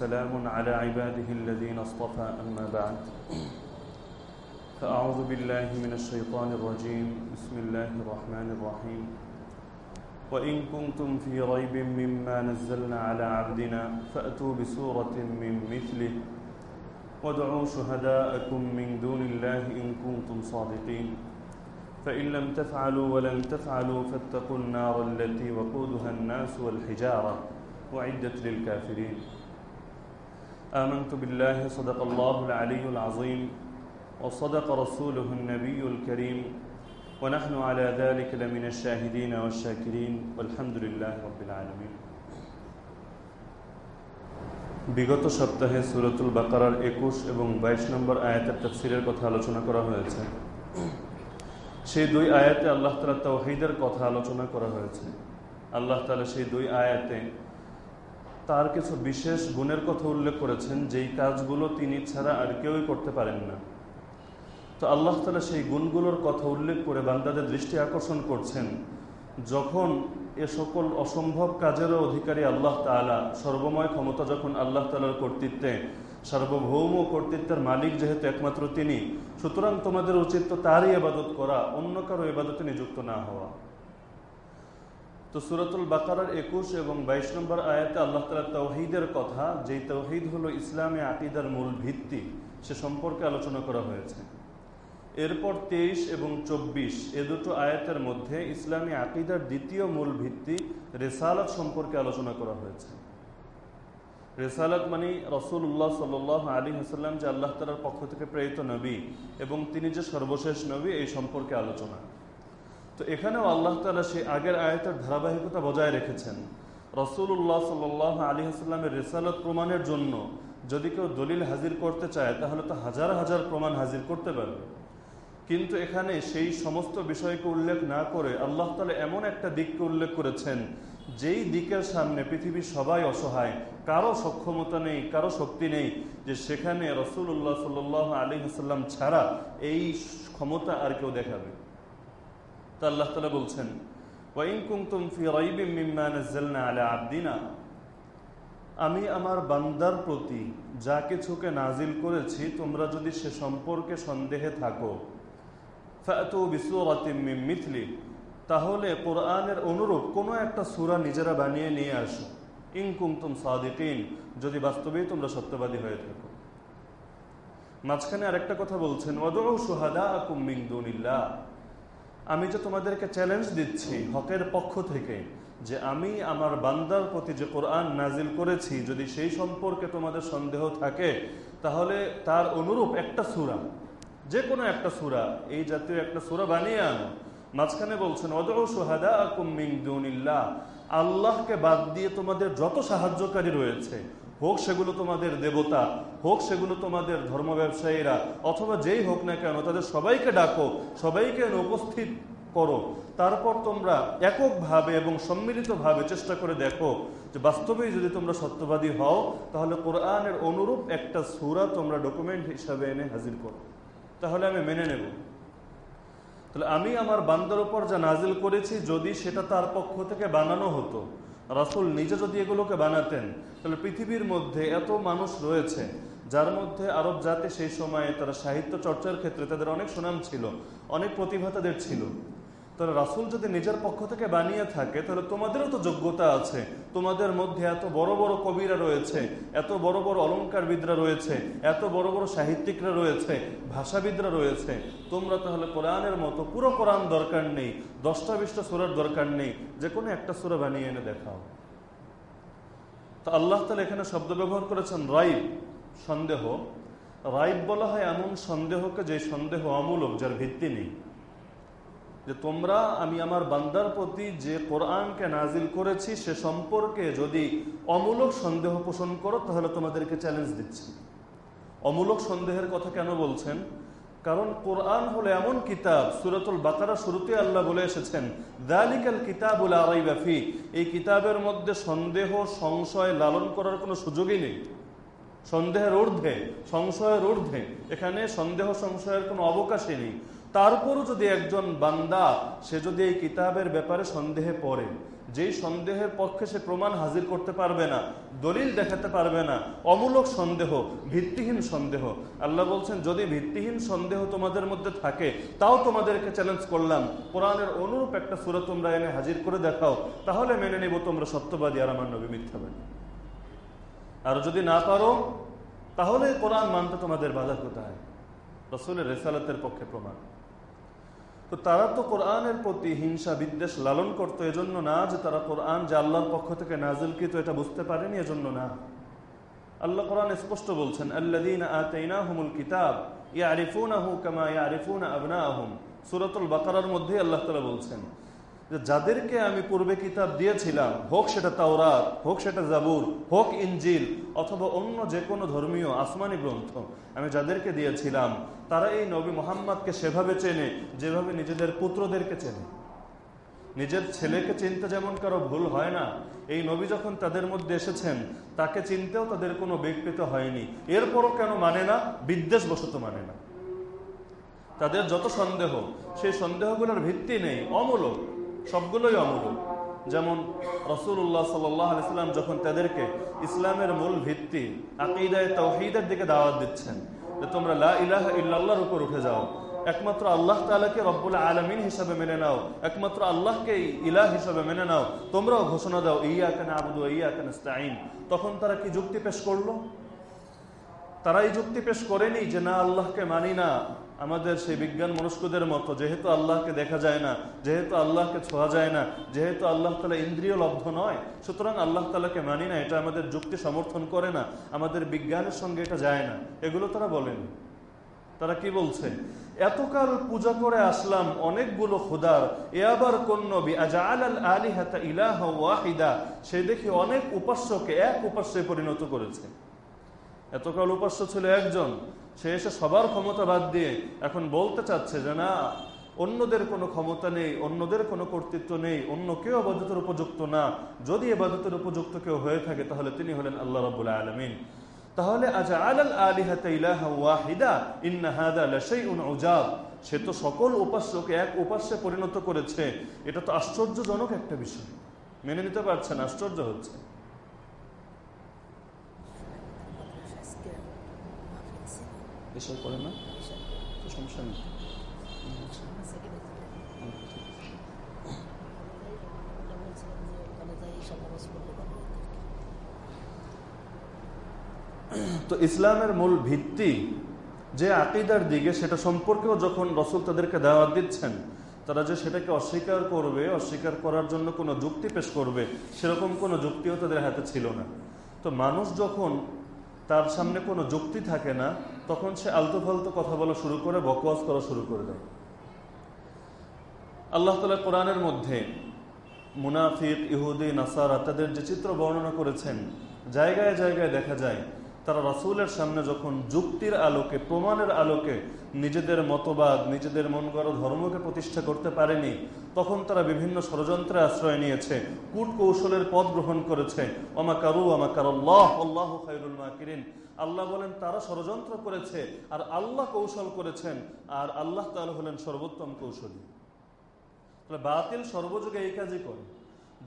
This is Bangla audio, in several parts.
وسلام على عباده الذين اصطفى أما بعد. فأعوذ بالله من الشيطان الرجيم. بسم الله الرحمن الرحيم. وإن كنتم في ريب مما نزلنا على عبدنا فأتوا بسورة من مثله. وادعوا شهداءكم من دون الله إن كنتم صادقين. فإن لم تفعلوا ولن تفعلوا فاتقوا النار التي وقودها الناس والحجارة. وعدت للكافرين. آمنت بالله صدق الله العلي العظيم وصدق رسوله النبي الكريم ونحن على ذلك لمن الشاهدين والشاكرين والحمد لله رب العالمين বিগত সপ্তাহে সুরতুল বাকারার একুশ এবং বাইশ নম্বর আয়াতের তফসিরের কথা আলোচনা করা হয়েছে সেই দুই আয়াতে আল্লাহ তালা তৌহিদের কথা আলোচনা করা হয়েছে আল্লাহ তালা সেই দুই আয়াতে তার কিছু বিশেষ গুণের কথা উল্লেখ করেছেন, যেই কাজগুলো তিনি ছাড়া আর কেউই করতে পারেন না। তো আল্লাহ তালা সেই গুণগুলোর কথা উল্লেখ করে বান্দাদের দৃষ্টি আকর্ষণ করছেন, যখন এ সকল অসম্ভব কাজেরও অধিকারী আল্লাহ তালা সর্বময় ক্ষমতা যখন আল্লাহ তালার কর্তৃত্বে, সার্বভৌম কর্তৃত্বের মালিক যেহেতু একমাত্র তিনি, সুতরাং তোমাদের উচিত তো তারই এবাদত করা, অন্য কারও এবাদতে নিযুক্ত না হওয়া। তো সুরতুল বাকারার একুশ এবং বাইশ নম্বর আয়াতে আল্লাহ তালা তৌহিদের কথা, যেই তৌহিদ হলো ইসলামী আকিদার মূল ভিত্তি, সে সম্পর্কে আলোচনা করা হয়েছে। এরপর তেইশ এবং চব্বিশ, এ দুটো আয়াতের মধ্যে ইসলামী আকিদার দ্বিতীয় মূল ভিত্তি, রেসালত সম্পর্কে আলোচনা করা হয়েছে। রেসালত মানে রসুল উল্লাহ সাল আলী হাসাল্লাম যে আল্লাহ তালার পক্ষ থেকে প্রেরিত নবী এবং তিনি যে সর্বশেষ নবী, এই সম্পর্কে আলোচনা। তো এখানেও আল্লাহ তালা সেই আগের আয়াতের ধারাবাহিকতা বজায় রেখেছেন। রসুল্লাহ সাল আলী হাসাল্লামের রেসালত প্রমাণের জন্য যদি কেউ দলিল হাজির করতে চায়, তাহলে তো হাজার হাজার প্রমাণ হাজির করতে পারবে। কিন্তু এখানে সেই সমস্ত বিষয়কে উল্লেখ না করে আল্লাহ তালা এমন একটা দিককে উল্লেখ করেছেন, যেই দিকের সামনে পৃথিবীর সবাই অসহায়, কারও সক্ষমতা নেই, কারও শক্তি নেই, যে সেখানে রসুল্লাহ সাল আলী হাসাল্লাম ছাড়া এই ক্ষমতা আর কেউ দেখাবে। তা আল্লাহ তালা বলছেন আমি আমার বান্দার প্রতি যা কিছুকে নাজিল করেছি, তোমরা যদি সে সম্পর্কে সন্দেহে থাকো মিথলি, তাহলে কোরআনের অনুরূপ কোনো একটা সুরা নিজেরা বানিয়ে নিয়ে আসো। ইনকুমতুম সাদিকিন, যদি বাস্তবেই তোমরা সত্যবাদী হয়ে থাকো। মাঝখানে আরেকটা কথা বলছেন সুহাদা কুমিংদুনিল্লাহ আমি যে তোমাদেরকে চ্যালেঞ্জ দিচ্ছি হকের পক্ষ থেকে, যে আমি আমার বান্দার প্রতি যে কোরআন নাজিল করেছি, যদি সেই সম্পর্কে তোমাদের সন্দেহ থাকে, তাহলে তার অনুরূপ একটা সুরা যে কোনো একটা সুরা, এই জাতীয় একটা সুরা বানিয়ে আনো। মাঝখানে বলছেন আল্লাহকে বাদ দিয়ে তোমাদের যত সাহায্যকারী রয়েছে হোক সেগুলো তোমাদের দেবতা, হোক সেগুলো তোমাদের ধর্ম ব্যবসায়ীরা, অথবা যেই হোক না কেন, তাদের সবাইকে ডাকো, সবাইকে উপস্থিত করো। তারপর তোমরা এককভাবে এবং সম্মিলিতভাবে চেষ্টা করে দেখো যে বাস্তবেই যদি তোমরা সত্যবাদী হও, তাহলে কোরআনের অনুরূপ একটা সুরা তোমরা ডকুমেন্ট হিসাবে এনে হাজির করো। তাহলে আমি মেনে নেব। তাহলে আমি আমার বান্দার উপর যা নাজিল করেছি, যদি সেটা তার পক্ষ থেকে বানানো হতো রাসুল নিজে যদি এগুলোকে বানাতেন, তাহলে পৃথিবীর মধ্যে এত মানুষ রয়েছে, যার মধ্যে আরব জাতি সেই সময়ে তারা সাহিত্য চর্চার ক্ষেত্রে তাদের অনেক সুনাম ছিল, অনেক প্রতিভা তাদের ছিল। তাহলে রাসুল যদি নিজের পক্ষ থেকে বানিয়ে থাকে, তাহলে তোমাদেরও তো যোগ্যতা আছে। তোমাদের মধ্যে এত বড় বড় কবিরা রয়েছে, এত বড় বড় অলঙ্কারবিদরা রয়েছে, এত বড় বড় সাহিত্যিকরা রয়েছে, ভাষাবিদরা রয়েছে। তোমরা তাহলে কোরআনের মতো, পুরো কোরআন দরকার নেই দশটা বিশটা সুরার দরকার নেই যে কোনো একটা সুরা বানিয়ে এনে দেখাও। তো আল্লাহ তালা এখানে শব্দ ব্যবহার করেছেন রাইব, সন্দেহ। রাইব বলা হয় এমন সন্দেহকে যে সন্দেহ অমূলক, যার ভিত্তি নেই। যে তোমরা, আমি আমার বান্দার প্রতি যে কোরআনকে নাজিল করেছি, সে সম্পর্কে যদি অমূলক সন্দেহ পোষণ করো, তাহলে তোমাদেরকে চ্যালেঞ্জ দিচ্ছি। অমূলক সন্দেহের কথা কেন বলছেন? কারণ কোরআন হলো এমন কিতাব, সুরতুল বাকারা শুরুতে আল্লাহ বলে এসেছেন, দালিকাল কিতাবুল আরাইবাফি এই কিতাবের মধ্যে সন্দেহ, সংশয় লালন করার কোনো সুযোগই নেই। সন্দেহের ঊর্ধ্বে, সংশয়ের ঊর্ধ্বে, এখানে সন্দেহ, সংশয়ের কোনো অবকাশই নেই। তারপরও যদি একজন বান্দা, সে যদি এই কিতাবের ব্যাপারে সন্দেহে পড়ে, যেই সন্দেহের পক্ষে সে প্রমাণ হাজির করতে পারবে না, দলিল দেখাতে পারবে না, অমূলক সন্দেহ, ভিত্তিহীন সন্দেহ, আল্লাহ বলছেন, যদি ভিত্তিহীন সন্দেহ তোমাদের মধ্যে থাকে, তাও তোমাদেরকে চ্যালেঞ্জ করলাম। কোরআনের অনুরূপ একটা সুরা তোমরা এনে হাজির করে দেখাও, তাহলে মেনে নেব তোমরা সত্যবাদী আর আমার নবী মিথ্যাবাদী আর যদি না পারো, তাহলে কোরআন মানতে তোমাদের বাধা কোথায়? রসুলের রেসালাতের পক্ষে প্রমাণ। তো তারা তো কোরআনের প্রতি হিংসা, বিদ্বেষ লালন করতো, এজন্য না যে তারা কোরআন যে আল্লাহর পক্ষ থেকে নাজিলকৃত, এটা বুঝতে পারেনি, এজন্য না। আল্লাহ কোরআন স্পষ্ট বলছেন আল্লাদিন কিতাব কিতাব ইয়ারিফুনাহু কামা ইয়ারিফুন আবনা আহম সুরতুল বাকার মধ্যেই আল্লাহ তালা বলছেন যাদেরকে আমি পূর্বে কিতাব দিয়েছিলাম, হোক সেটা তাওরাত, হোক সেটা জাবুর, হোক ইঞ্জিল অথবা অন্য যে কোনো ধর্মীয় আসমানি গ্রন্থ আমি যাদেরকে দিয়েছিলাম, তারা এই নবী মোহাম্মদকে সেভাবে চেনে, যেভাবে নিজেদের পুত্রদেরকে চেনে। নিজের ছেলেকে চিনতে যেমন কারও ভুল হয় না, এই নবী যখন তাদের মধ্যে এসেছেন, তাকে চিনতেও তাদের কোনো ব্যক্তিত হয়নি। এরপরও কেন মানে না? বিদ্বেষ বশত মানে না। তাদের যত সন্দেহ, সেই সন্দেহগুলোর ভিত্তি নেই, অমূলক। সবগুলোই অমূলক যেমন রসুল্লাহ সাল্লাম যখন তাদেরকে ইসলামের মূল ভিত্তি, আকিদায় তৌহিদের দিকে দাওয়াত দিচ্ছেন, যে তোমরা লা ইলাহ ইল্লাল্লাহর উপর উঠে যাও, একমাত্র আল্লাহ তালাকে রব্বুল আলমিন হিসাবে মেনে নাও, একমাত্র আল্লাহকে ইলাহ হিসাবে মেনে নাও, তোমরাও ঘোষণা দাও ইয়া কেন আবুদু ইয়া কেন তখন তারা কি যুক্তি পেশ করল? তারা এই যুক্তি পেশ করেনি যে না, আল্লাহকে মানি না। আমাদের সেই বিজ্ঞান মনস্কদের মতো, যেহেতু আল্লাহকে দেখা যায় না, যেহেতু আল্লাহকে ছোঁয়া যায় না, যেহেতু আল্লাহ তালা ইন্দ্রিয় লব্ধ নয়, সুতরাং আল্লাহ তালাকে মানি না, এটা আমাদের যুক্তি সমর্থন করে না, আমাদের বিজ্ঞানের সঙ্গে এটা যায় না। এগুলো তারা বলেনি। তারা কি বলছে? এতকাল পূজা করে আসলাম অনেকগুলো খুদার, এ আবার কোন নবী? আলিহাতা ইলাহ ওয়াহিদা। সে দেখি অনেক উপাস্যকে এক উপাস্যে পরিণত করেছে। এতকাল উপাস্য ছিল একজন, সে এসে সবার ক্ষমতা বাদ দিয়ে এখন বলতে চাচ্ছে যে, না, অন্যদের কোনো ক্ষমতা নেই, অন্যদের কোনো কর্তৃত্ব নেই, অন্য কেউ আবাদতের উপযুক্ত না। যদি এবাদতের উপযুক্ত কেউ হয়ে থাকে, তাহলে তিনি হলেন আল্লাহ রবুল আলমিন। তাহলে আজ আলাল আলিহাতা ইলাহা ওয়াহিদা সে তো সকল উপাস্যকে এক উপাস্যে পরিণত করেছে। এটা তো আশ্চর্যজনক একটা বিষয়। মেনে নিতে পারছেন, আশ্চর্য হচ্ছে। করে না? তো সমস্যা নেই। তো ইসলামের মূল ভিত্তি যে আকিদার দিকে, সেটা সম্পর্কেও যখন রসুল তাদেরকে দাওয়াত দিচ্ছেন, তারা যে সেটাকে অস্বীকার করবে, অস্বীকার করার জন্য কোনো যুক্তি পেশ করবে, সেরকম কোনো যুক্তিও তাদের হাতে ছিল না। তো মানুষ যখন তার সামনে কোনো যুক্তি থাকে না, তখন সে আলতো ফালতো কথা বলা শুরু করে বকওয়াজ করা শুরু করে দেয়। আল্লাহ তালা কোরআনের মধ্যে মুনাফিক, ইহুদি, নাসারা তাদের যে চিত্র বর্ণনা করেছেন, জায়গায় জায়গায় দেখা যায় তারা রাসুলের সামনে যখন যুক্তির আলোকে, প্রমাণের আলোকে নিজেদের মতবাদ, নিজেদের মন গড় ধর্মকে প্রতিষ্ঠা করতে পারেনি, তখন তারা বিভিন্ন ষড়যন্ত্রে আশ্রয় নিয়েছে কূট কৌশলের পথ গ্রহণ করেছে। অমাকারু আমাকার আল্লাহ আল্লাহ খাইরুল মাকিরিন। আল্লাহ বলেন, তারা ষড়যন্ত্র করেছে আর আল্লাহ কৌশল করেছেন আর আল্লাহ তাহলে হলেন সর্বোত্তম কৌশলী। বাতিল সর্বযুগে এই কাজই করে।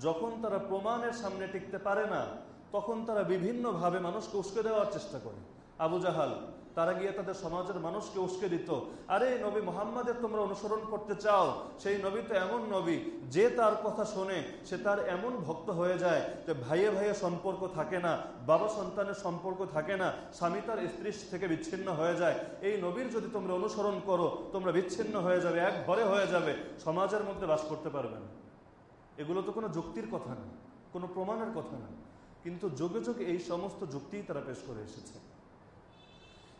যখন তারা প্রমাণের সামনে টিকতে পারে না তখন তারা বিভিন্নভাবে মানুষকে উস্কে দেওয়ার চেষ্টা করে। আবু জাহাল, তারা গিয়ে তাদের সমাজের মানুষকে উস্কে দিত। আরে, নবী মোহাম্মদের তোমরা অনুসরণ করতে চাও, সেই নবী তো এমন নবী, যে তার কথা শোনে, সে তার এমন ভক্ত হয়ে যায় যে ভাইয়ে ভাইয়ে সম্পর্ক থাকে না, বাবা সন্তানের সম্পর্ক থাকে না, স্বামী তার স্ত্রীর থেকে বিচ্ছিন্ন হয়ে যায়। এই নবীর যদি তোমরা অনুসরণ করো, তোমরা বিচ্ছিন্ন হয়ে যাবে, এক ঘরে হয়ে যাবে, সমাজের মধ্যে বাস করতে পারবে না। এগুলো তো কোনো যুক্তির কথা না, কোনো প্রমাণের কথা না। কিন্তু যোগে যোগে এই সমস্ত যুক্তিই তারা পেশ করে এসেছে।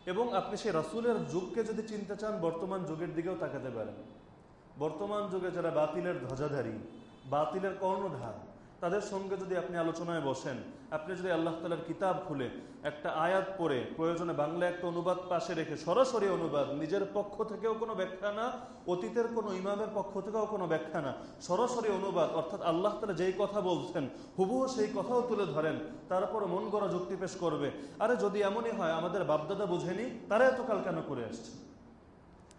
এবং আপনি সেই রাসুলের যুগকে যদি চিনতে চান, বর্তমান যুগের দিকেও তাকাতে পারেন। বর্তমান যুগে যারা বাতিলের ধ্বজাধারী, বাতিলের কর্ণধার তাদের সঙ্গে যদি আপনি আলোচনায় বসেন, আপনি যদি আল্লাহ তালার কিতাব খুলে, একটা আয়াত পড়ে, প্রয়োজনে বাংলা একটা অনুবাদ পাশে রেখে সরাসরি অনুবাদ, নিজের পক্ষ থেকেও কোনো ব্যাখ্যা না, অতীতের কোনো ইমামের পক্ষ থেকেও কোনো ব্যাখ্যা না, সরাসরি অনুবাদ, অর্থাৎ আল্লাহ তালা যেই কথা বলছেন, হুবহু সেই কথাও তুলে ধরেন তারপর মন গড়া যুক্তি পেশ করবে। আরে যদি এমনই হয়, আমাদের বাপদাদা বুঝেনি, তারা এতকাল কেন করে আসছে?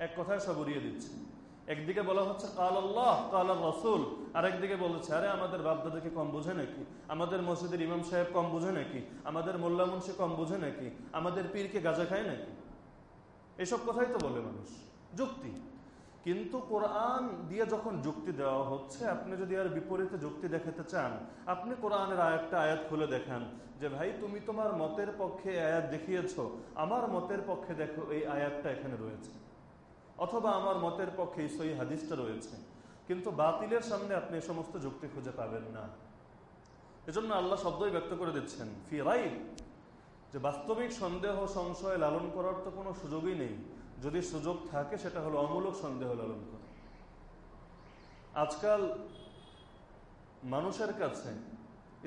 এক কথায় সব উড়িয়ে দিচ্ছে। একদিকে বলা হচ্ছে কাল আল্লাহ, কাল রসুল। আর একদিকে বলেছে, আরে আমাদের বাপদাদাকে কম বুঝে নাকি? আমাদের মসজিদের ইমাম সাহেব কম বুঝে নাকি? আমাদের মোল্লা মুন্সি কম বুঝে নাকি? আমাদের পীরকে গাজা খায় নাকি? এসব কথাই তো বলে মানুষ। যুক্তি। কিন্তু কোরআন দিয়ে যখন যুক্তি দেওয়া হচ্ছে, আপনি যদি আর বিপরীতে যুক্তি দেখাতে চান, আপনি কোরআনের আয়াতটা আয়াত খুলে দেখান যে, ভাই, তুমি তোমার মতের পক্ষে আয়াত দেখিয়েছ। আমার মতের পক্ষে দেখো, এই আয়াতটা এখানে রয়েছে। অথবা আমার মতের পক্ষে সই হাদিসটা রয়েছে। কিন্তু বাতিলের সামনে আপনি এ সমস্ত যুক্তি খুঁজে পাবেন না। এজন্য আল্লাহ শব্দই ব্যক্ত করে দিচ্ছেন, ফি রাইট যে বাস্তবিক সন্দেহ সংশয় লালন করার তো কোনো সুযোগই নেই। যদি সুযোগ থাকে, সেটা হলো অমূলক সন্দেহ লালন করা। আজকাল মানুষের কাছে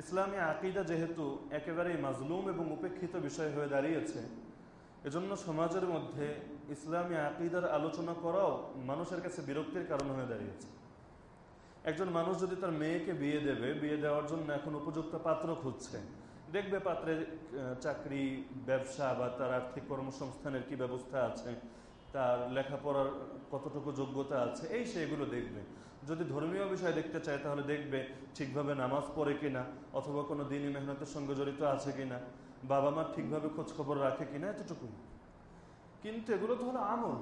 ইসলামী আকিদা যেহেতু একেবারেই মাজলুম এবং উপেক্ষিত বিষয় হয়ে দাঁড়িয়েছে, এজন্য সমাজের মধ্যে ইসলামী আকিদার আলোচনা করাও মানুষের কাছে বিরক্তির কারণ হয়ে দাঁড়িয়েছে। একজন মানুষ যদি তার মেয়েকে বিয়ে দেবে, বিয়ে দেওয়ার জন্য এখন উপযুক্ত পাত্র খুঁজছে। দেখবে পাত্রের চাকরি, ব্যবসা বা তার আর্থিক কর্মসংস্থানের কি ব্যবস্থা আছে, তার লেখাপড়ার কতটুকু যোগ্যতা আছে, এই সেগুলো দেখবে। যদি ধর্মীয় বিষয় দেখতে চায়, তাহলে দেখবে ঠিকভাবে নামাজ পড়ে কিনা, অথবা কোনো দিনই মেহনতের সঙ্গে জড়িত আছে কিনা, বাবা মা ঠিকভাবে খোঁজখবর রাখে কিনা, এতটুকুই। কিন্তু এগুলো তো হলো আমল।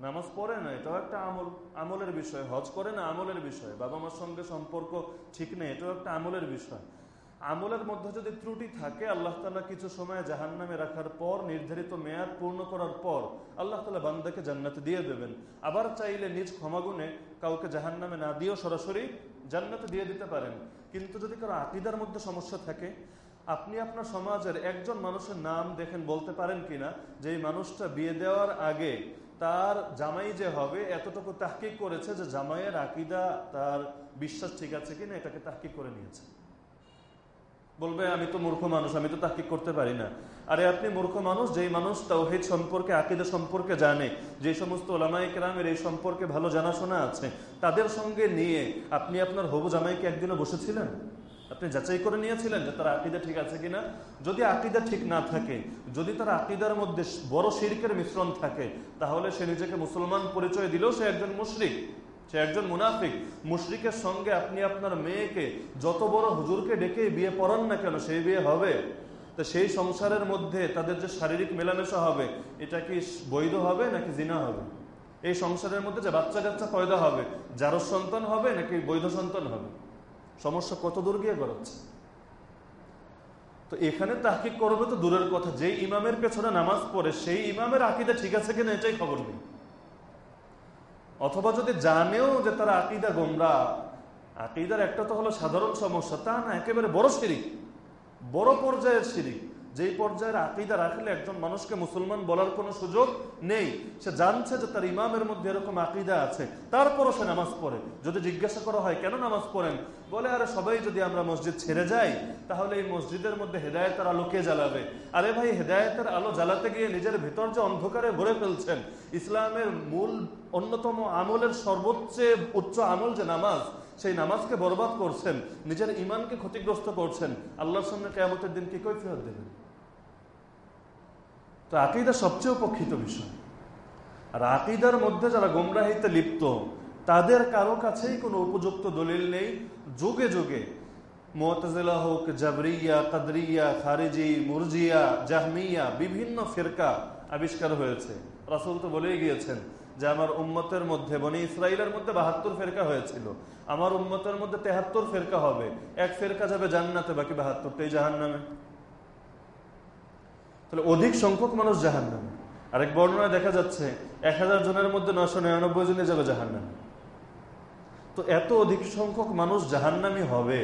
নামাজ পড়ে না, এটাও একটা আমল, আমলের বিষয়। হজ করে না, আমলের বিষয়। বাবা মার সঙ্গে সম্পর্ক ঠিক নেই, এটাও একটা আমলের বিষয়। আমলের মধ্যে যদি ত্রুটি থাকে, আল্লাহ তালা কিছু সময় জাহান নামে রাখার পর, নির্ধারিত মেয়াদ পূর্ণ করার পর, আল্লাহ তালা বান্দাকে জান্নাতে দিয়ে দেবেন। আবার চাইলে নিজ ক্ষমাগুণে কাউকে জাহান নামে না দিয়েও সরাসরি জান্নাতে দিয়ে দিতে পারেন। কিন্তু যদি কারও আকিদার মধ্যে সমস্যা থাকে আপনি আপনার সমাজের একজন মানুষের নাম দেখেন, বলতে পারেন কিনা, যে এই মানুষটা বিয়ে দেওয়ার আগে তার জামাই যে হবে, এতটুকু তাহকিক করেছে যে জামাইয়ের আকিদা, তার বিশ্বাস ঠিক আছে কিনা, এটাকে তাহকিক করে নিয়েছে। বলবে, আমি তো মূর্খ মানুষ, আমি তো তাহকিক করতে পারি না। আরে, আপনি মূর্খ মানুষ, যেই মানুষ তাওহিদ সম্পর্কে, আকিদা সম্পর্কে জানে, যে সমস্ত ওলামাই কেরামের এই সম্পর্কে ভালো জানাশোনা আছে, তাদের সঙ্গে নিয়ে আপনি আপনার হবু জামাইকে একদিনে বসেছিলেন? আপনি যাচাই করে নিয়েছিলেন যে তার আকিদা ঠিক আছে কিনা? যদি আকিদা ঠিক না থাকে, যদি তার আকিদার মধ্যে বড় শিরকের মিশ্রণ থাকে, তাহলে সে নিজেকে মুসলমান পরিচয় দিলেও সে একজন মুশরিক। সে একজন মুনাফিক। মুশরিকের সঙ্গে আপনি আপনার মেয়েকে যত বড় হুজুরকে ডেকে বিয়ে পড়ান না কেন, সেই বিয়ে হবে। তো সেই সংসারের মধ্যে তাদের যে শারীরিক মেলামেশা হবে, এটা কি বৈধ হবে নাকি জিনা হবে? এই সংসারের মধ্যে যে বাচ্চা কাচ্চা পয়দা হবে যারও সন্তান হবে নাকি বৈধ সন্তান হবে? সমস্যা কত দূর গিয়ে গড়াচ্ছে তো এখানে তাহকিক করবে তো দূরের কথা। যেই ইমামের পেছনে নামাজ পড়ে, সেই ইমামের আকিদা ঠিক আছে কিনা এটাই খবর নেই। অথবা যদি জানেও যে তারা আকিদা গোমরা, আকিদার একটা তো হলো সাধারণ সমস্যা, তা না, একেবারে বড় সিরিক বড় পর্যায়ের সিরিক যেই পর্যায়ের আকিদা রাখলে একজন মানুষকে মুসলমান বলার কোনো সুযোগ নেই। সে জানছে যে তার ইমামের মধ্যে এরকম আকিদা আছে। তারপরও সে নামাজ পড়ে। যদি জিজ্ঞাসা করা হয়, কেন নামাজ পড়েন? বলে, আরে, সবাই যদি আমরা মসজিদ ছেড়ে যাই, তাহলে এই মসজিদের মধ্যে হেদায়তের আলো কে জ্বালাবে? আরে ভাই, হেদায়তের আলো জ্বালাতে গিয়ে নিজের ভেতর যে অন্ধকারে ভরে ফেলছেন, ইসলামের মূল অন্যতম আমলের সর্বোচ্চ উচ্চ আমল যে নামাজ, সেই নামাজকে বরবাদ করছেন, নিজের ইমানকে ক্ষতিগ্রস্ত করছেন, আল্লাহর সামনে কেয়ামতের দিন কি কৈফিয়ত দেবেন? তো আকিদা সবচেয়ে উপক্ষিত বিষয়। আর আকিদার মধ্যে যারা গোমরাহিতে লিপ্ত, তাদের কারও কাছেই কোনো উপযুক্ত দলিল নেই। যুগে যুগে মোতজেলা হোক, জাবরিয়া, কাদরিয়া, খারিজি, মুরজিয়া, জাহমিয়া বিভিন্ন ফেরকা আবিষ্কার হয়েছে। রাসুল তো বলেই গিয়েছেন যে আমার উম্মতের মধ্যে, বনি ইসরায়েলের মধ্যে বাহাত্তর ফেরকা হয়েছিল। আমার উম্মতের মধ্যে তেহাত্তর ফেরকা হবে। এক ফেরকা যাবে জান্নাতে, বাকি বাহাত্তরটাই জাহান নামে তাহলে অধিক সংখ্যক মানুষ জাহান নামে আরেক বর্ণনায় দেখা যাচ্ছে, এক হাজার জনের মধ্যে নশো নিরানব্বই জনে যাবে জাহান নামে তো এত অধিক সংখ্যক মানুষ জাহান্নামি হবে।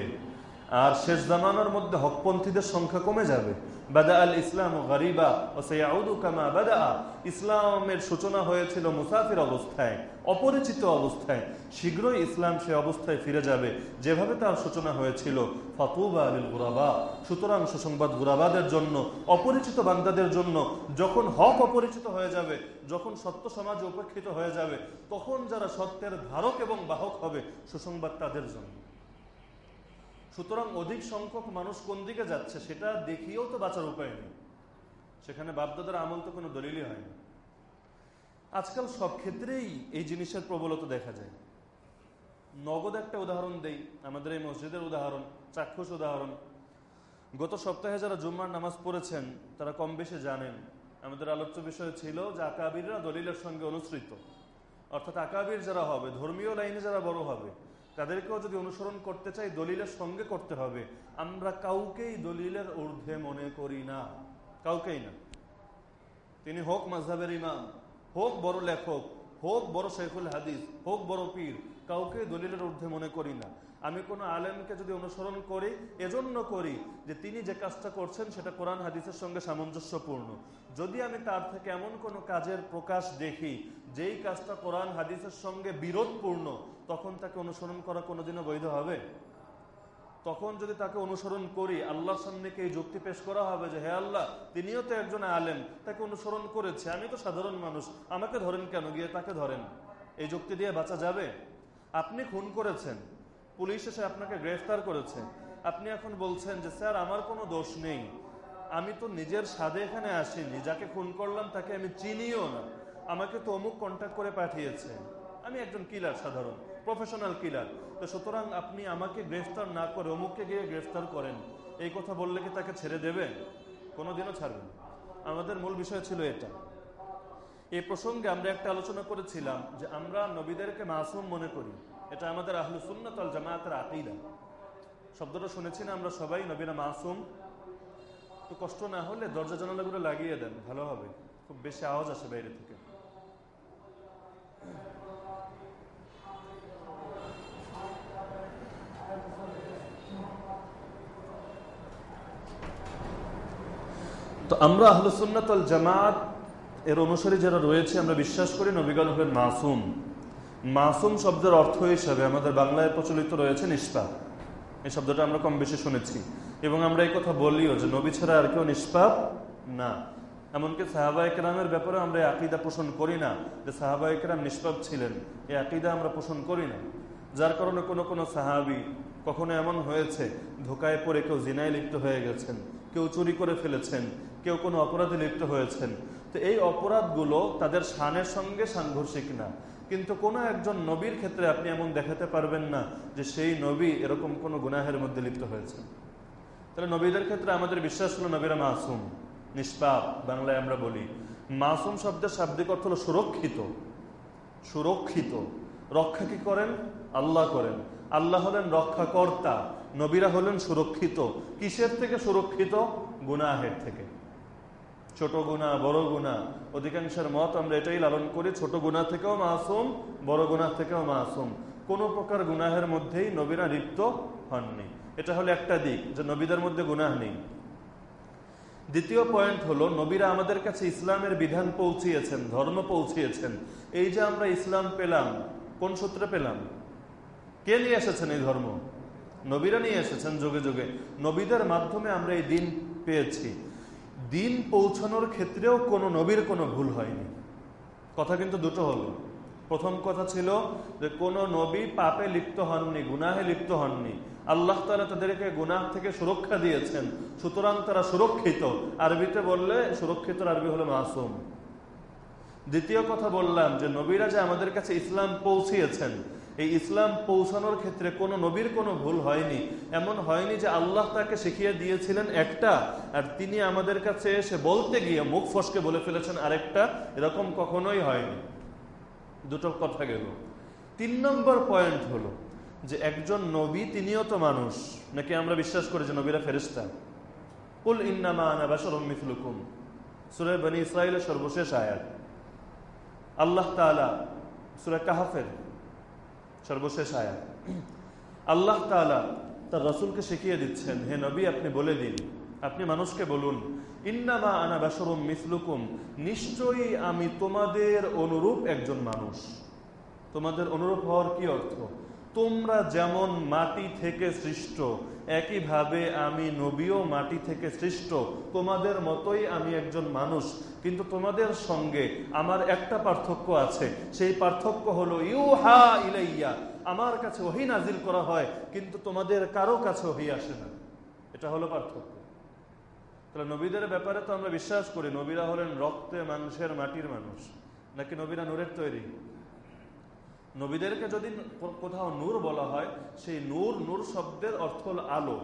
আর শেষ জামানার মধ্যে হকপন্থীদের সংখ্যা কমে যাবে। বাদা আল ইসলাম গরিবা ও সৈয়াউদু কামা বাদা ইসলামের সূচনা হয়েছিল মুসাফির অবস্থায়, অপরিচিত অবস্থায়। শীঘ্রই ইসলাম সে অবস্থায় ফিরে যাবে। যেভাবে তার সূচনা হয়েছিল, ফতুবা আলিল গুরাবা সুতরাং সুসংবাদ গুরাবাদের জন্য, অপরিচিত বান্দাদের জন্য, যখন হক অপরিচিত হয়ে যাবে, যখন সত্য সমাজে উপেক্ষিত হয়ে যাবে, তখন যারা সত্যের ধারক এবং বাহক হবে, সুসংবাদ তাদের জন্য। সুতরাং অধিক সংখ্যক মানুষ কোন দিকে যাচ্ছে সেটা দেখিয়েও তো বাঁচার উপায় নেই। সেখানে বাপদাদার আমল তো কোনো দলিলই হয়নি। আজকাল সব ক্ষেত্রেই এই জিনিসের প্রবলতা দেখা যায়। নগদ একটা উদাহরণ দেই, আমাদের এই মসজিদের উদাহরণ, চাক্ষুষ উদাহরণ। গত সপ্তাহে যারা জুম্মার নামাজ পড়েছেন, তারা কম বেশি জানেন, আমাদের আলোচ্য বিষয় ছিল যে আকাবিররা দলিলের সঙ্গে অনুসৃত। অর্থাৎ আকাবির যারা হবে, ধর্মীয় লাইনে যারা বড় হবে তাদেরকেও যদি অনুসরণ করতে চাই, দলিলের সঙ্গে করতে হবে। আমরা কাউকেই দলিলের ঊর্ধ্বে মনে করি না। কাউকেই না। তিনি হোক মাঝহের ইমাম, হোক বড় লেখক, হোক বড় শেখুল হাদিস, হোক বড় পীর কাউকে দলিলের ঊর্ধ্বে মনে করি না। আমি কোনো আলেমকে যদি অনুসরণ করি, এজন্য করি যে তিনি যে কাজটা করছেন, সেটা কোরআন, হাদিসের সঙ্গে সামঞ্জস্যপূর্ণ। যদি আমি তার থেকে এমন কোনো কাজের প্রকাশ দেখি, যেই কাজটা কোরআন, হাদিসের সঙ্গে বিরোধপূর্ণ তখন তাকে অনুসরণ করা কোনোদিনও বৈধ হবে? তখন যদি তাকে অনুসরণ করি, আল্লাহর সামনে কে যুক্তি পেশ করা হবে যে, হে আল্লাহ, তিনিও তো একজন আলেম, তাকে অনুসরণ করেছে, আমি তো সাধারণ মানুষ, আমাকে ধরেন কেন? গিয়ে তাকে ধরেন। এই যুক্তি দিয়ে বাঁচা যাবে? আপনি খুন করেছেন, পুলিশ এসে আপনাকে গ্রেফতার করেছে। আপনি এখন বলছেন যে, স্যার, আমার কোনো দোষ নেই। আমি তো নিজের স্বাদে এখানে আসিনি, যাকে খুন করলাম তাকে আমি চিনিও না। আমাকে তো অমুক কন্ট্যাক্ট করে পাঠিয়েছে। আমি একজন কিলার সাধারণ। প্রফেশনাল কিলার তো সুতরাং আপনি আমাকে গ্রেফতার না করে অমুককে গিয়ে গ্রেফতার করেন। এই কথা বললে কি তাকে ছেড়ে দেবে? কোনোদিনও ছাড়বেন আমাদের মূল বিষয় ছিল এটা। এই প্রসঙ্গে আমরা একটা আলোচনা করেছিলাম যে আমরা নবীদেরকে মাসুম মনে করি। এটা আমাদের আহলু সুন্নতল জামায়াতের আকিদা। শব্দটা শুনেছি না আমরা সবাই, নবীরা মাসুম। তো কষ্ট না হলে দরজা জানালাগুলো লাগিয়ে দেন, ভালো হবে। খুব বেশি আওয়াজ আসে বাইরে থেকে। তো আমরা আহলুসুন্নাতল জামাত এর অনুসারী যারা রয়েছে, আমরা বিশ্বাস করি নবীগণ হলেন মাসুম। মাসুম শব্দের অর্থ হিসাবে আমাদের বাংলায় প্রচলিত রয়েছে নিষ্পাপ। এই শব্দটা আমরা কম বেশি শুনেছি। এবং আমরা এই কথা বলিও যে নবী ছাড়া আর কেউ নিষ্পাপ না। এমনকি সাহাবা একরামের ব্যাপারে আমরা আকিদা পোষণ করি না যে সাহাবা একরাম নিষ্পাপ ছিলেন। এই আকিদা আমরা পোষণ করি না। যার কারণে কোনো কোনো সাহাবি কখনো এমন হয়েছে, ধোকায় পড়ে কেউ জিনায় লিপ্ত হয়ে গেছেন, কেউ চুরি করে ফেলেছেন কেউ কোনো অপরাধে লিপ্ত হয়েছেন। তো এই অপরাধগুলো তাদের শানের সঙ্গে সাংঘর্ষিক না। কিন্তু কোনো একজন নবীর ক্ষেত্রে আপনি এমন দেখাতে পারবেন না যে সেই নবী এরকম কোনো গুনাহের মধ্যে লিপ্ত হয়েছে তাহলে নবীদের ক্ষেত্রে আমাদের বিশ্বাস হলো নবীরা মাসুম, নিষ্পাপ, বাংলায় আমরা বলি। মাসুম শব্দের শাব্দিক অর্থ হলো সুরক্ষিত। সুরক্ষিত। রক্ষা কি করেন? আল্লাহ করেন। আল্লাহ হলেন রক্ষাকর্তা। নবীরা হলেন সুরক্ষিত। কিসের থেকে সুরক্ষিত? গুনাহের থেকে। ছোট গুণা, বড় গুণা। অধিকাংশের মত আমরা এটাই লালন করি, ছোট গুণা থেকেও মাসুম, বড় গুণা থেকেও মাসুম। কোন প্রকার গুনাহের মধ্যেই নবীরা লিপ্ত হননি। এটা হলো একটা দিক, যে নবীদের মধ্যে গুনাহ নেই। দ্বিতীয় পয়েন্ট হলো, নবীরা আমাদের কাছে ইসলামের বিধান পৌঁছিয়েছেন, ধর্ম পৌঁছিয়েছেন। এই যে আমরা ইসলাম পেলাম, কোন সূত্রে পেলাম? কে নিয়ে এসেছেন এই ধর্ম? নবীরা নিয়ে এসেছেন যুগে যুগে। নবীদের মাধ্যমে আমরা এই দিন পেয়েছি। দিন পৌঁছানোর ক্ষেত্রেও কোনো নবীর কোনো ভুল হয়নি। কথা কিন্তু দুটো হলো। প্রথম কথা ছিল যে কোন নবী পাপে লিপ্ত হননি, গুনাহে লিপ্ত হননি। আল্লাহ তালা তাদেরকে গুনাহ থেকে সুরক্ষা দিয়েছেন। সুতরাং তারা সুরক্ষিত। আরবিতে বললে সুরক্ষিত আরবি হলো মাসুম। দ্বিতীয় কথা বললাম যে নবীরা যে আমাদের কাছে ইসলাম পৌঁছিয়েছেন এই ইসলাম পৌঁছানোর ক্ষেত্রে কোনো নবীর কোনো ভুল হয়নি। এমন হয়নি যে আল্লাহ তাকে শিখিয়ে দিয়েছিলেন একটা, আর তিনি আমাদের কাছে এসে বলতে গিয়ে মুখ ফসকে বলে ফেলেছেন আরেকটা, এরকম কখনোই হয়নি। দুটো কথা গেল। তিন নম্বর পয়েন্ট হলো যে একজন নবী তিনিও তো মানুষ, নাকি আমরা বিশ্বাস করি যে নবীরা ফেরিস্তা কুল ইন্নামা আনা সূরা বনি ইসরাইলের সর্বশেষ আয়াত। আল্লাহ তাআলা সূরা কাহাফের সর্বশেষ আয়াত। আল্লাহ তালা তার রসুলকে শিখিয়ে দিচ্ছেন, হে নবী, আপনি বলে দিন, আপনি মানুষকে বলুন, ইন্নামা আনা বাসরম মিসলুকুম, নিশ্চয়ই আমি তোমাদের অনুরূপ একজন মানুষ। তোমাদের অনুরূপ হওয়ার কি অর্থ? তোমরা যেমন মাটি থেকে সৃষ্ট একইভাবে আমি নবীও মাটি থেকে সৃষ্ট, তোমাদের মতোই আমি একজন মানুষ। কিন্তু তোমাদের সঙ্গে আমার একটা পার্থক্য আছে। সেই পার্থক্য হলো, ইউহা ইলাইয়া, আমার কাছে ওহি নাজিল করা হয়, কিন্তু তোমাদের কারও কাছে ওহি আসে না। এটা হলো পার্থক্য। তাহলে নবীদের ব্যাপারে তো আমরা বিশ্বাস করি, নবীরা হলেন রক্তে মানুষের মাটির মানুষ, নাকি নবীরা নূরের তৈরি? নবীদেরকে যদি কোথাও নূর বলা হয়, সেই নূর নূর শব্দের অর্থ হল আলো।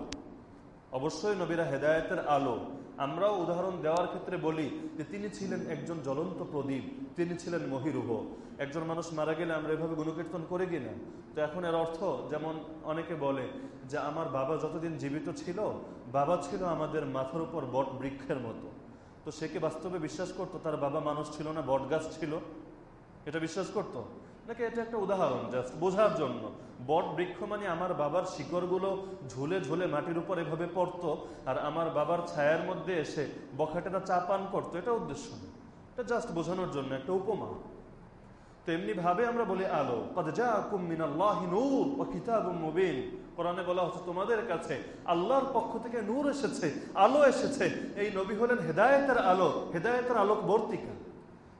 অবশ্যই নবীরা হেদায়তের আলো। আমরাও উদাহরণ দেওয়ার ক্ষেত্রে বলি যে তিনি ছিলেন একজন জ্বলন্ত প্রদীপ, তিনি ছিলেন মহিরুহ। একজন মানুষ মারা গেলে আমরা এভাবে গুণকীর্তন করে কিনা? তো এখন এর অর্থ, যেমন অনেকে বলে যে আমার বাবা যতদিন জীবিত ছিল, বাবা ছিল আমাদের মাথার উপর বট বৃক্ষের মতো। তো সে কি বাস্তবে বিশ্বাস করতো তার বাবা মানুষ ছিল না বট গাছ ছিল? এটা বিশ্বাস করতো? নাকি এটা একটা উদাহরণ জাস্ট বোঝার জন্য। বট বৃক্ষ মানে আমার বাবার শিকড়গুলো ঝুলে ঝুলে মাটির উপর এভাবে পড়তো, আর আমার বাবার ছায়ার মধ্যে এসে বখাটেরা চা পান করতো, এটা উদ্দেশ্য এটা জাস্ট বোঝানোর জন্য একটা উপমা। তো ভাবে আমরা বলি আলো কোরআনে বলা হচ্ছে, তোমাদের কাছে আল্লাহর পক্ষ থেকে নূর এসেছে, আলো এসেছে। এই নবী হলেন হেদায়তের আলো, হেদায়তের আলোক বর্তিকা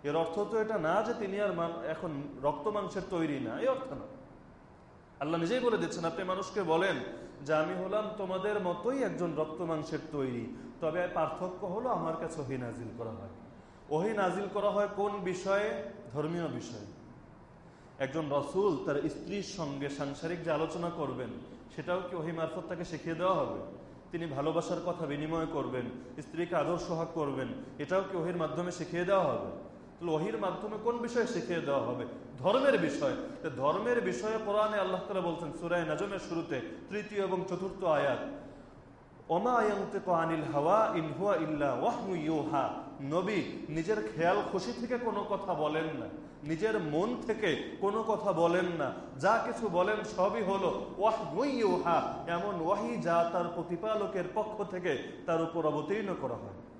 এর অর্থ তো এটা না যে তিনি আর এখন রক্ত মাংসের তৈরি না, এই অর্থ না। আল্লাহ নিজেই বলে দিচ্ছেন, আপনি মানুষকে বলেন যে আমি হলাম তোমাদের মতোই একজন রক্ত মাংসের তৈরি, তবে পার্থক্য হলো আমার কাছে ওহি নাজিল করা হয়। ওহি নাজিল করা হয় কোন বিষয়ে? ধর্মীয় বিষয়ে। একজন রসুল তার স্ত্রীর সঙ্গে সাংসারিক যে আলোচনা করবেন, সেটাও কি ওহি মারফত তাকে শিখিয়ে দেওয়া হবে? তিনি ভালোবাসার কথা বিনিময় করবেন, স্ত্রীকে আদর্শ হক করবেন, এটাও কি ওহির মাধ্যমে শিখিয়ে দেওয়া হবে? ওহির মাধ্যমে কোন বিষয়ে শিখিয়ে দেওয়া হবে? ধর্মের বিষয়। ধর্মের বিষয়ে কোরআনে আল্লাহ তালা বলছেন সুরায় নাজমের শুরুতে তৃতীয় এবং চতুর্থ আয়াত নবী নিজের খেয়াল খুশি থেকে কোনো কথা বলেন না। নিজের মন থেকে কোনো কথা বলেন না। যা কিছু বলেন সবই হলো ওয়াহমুহা এমন ওয়াহি যা তার প্রতিপালকের পক্ষ থেকে তার উপর অবতীর্ণ করা হয়।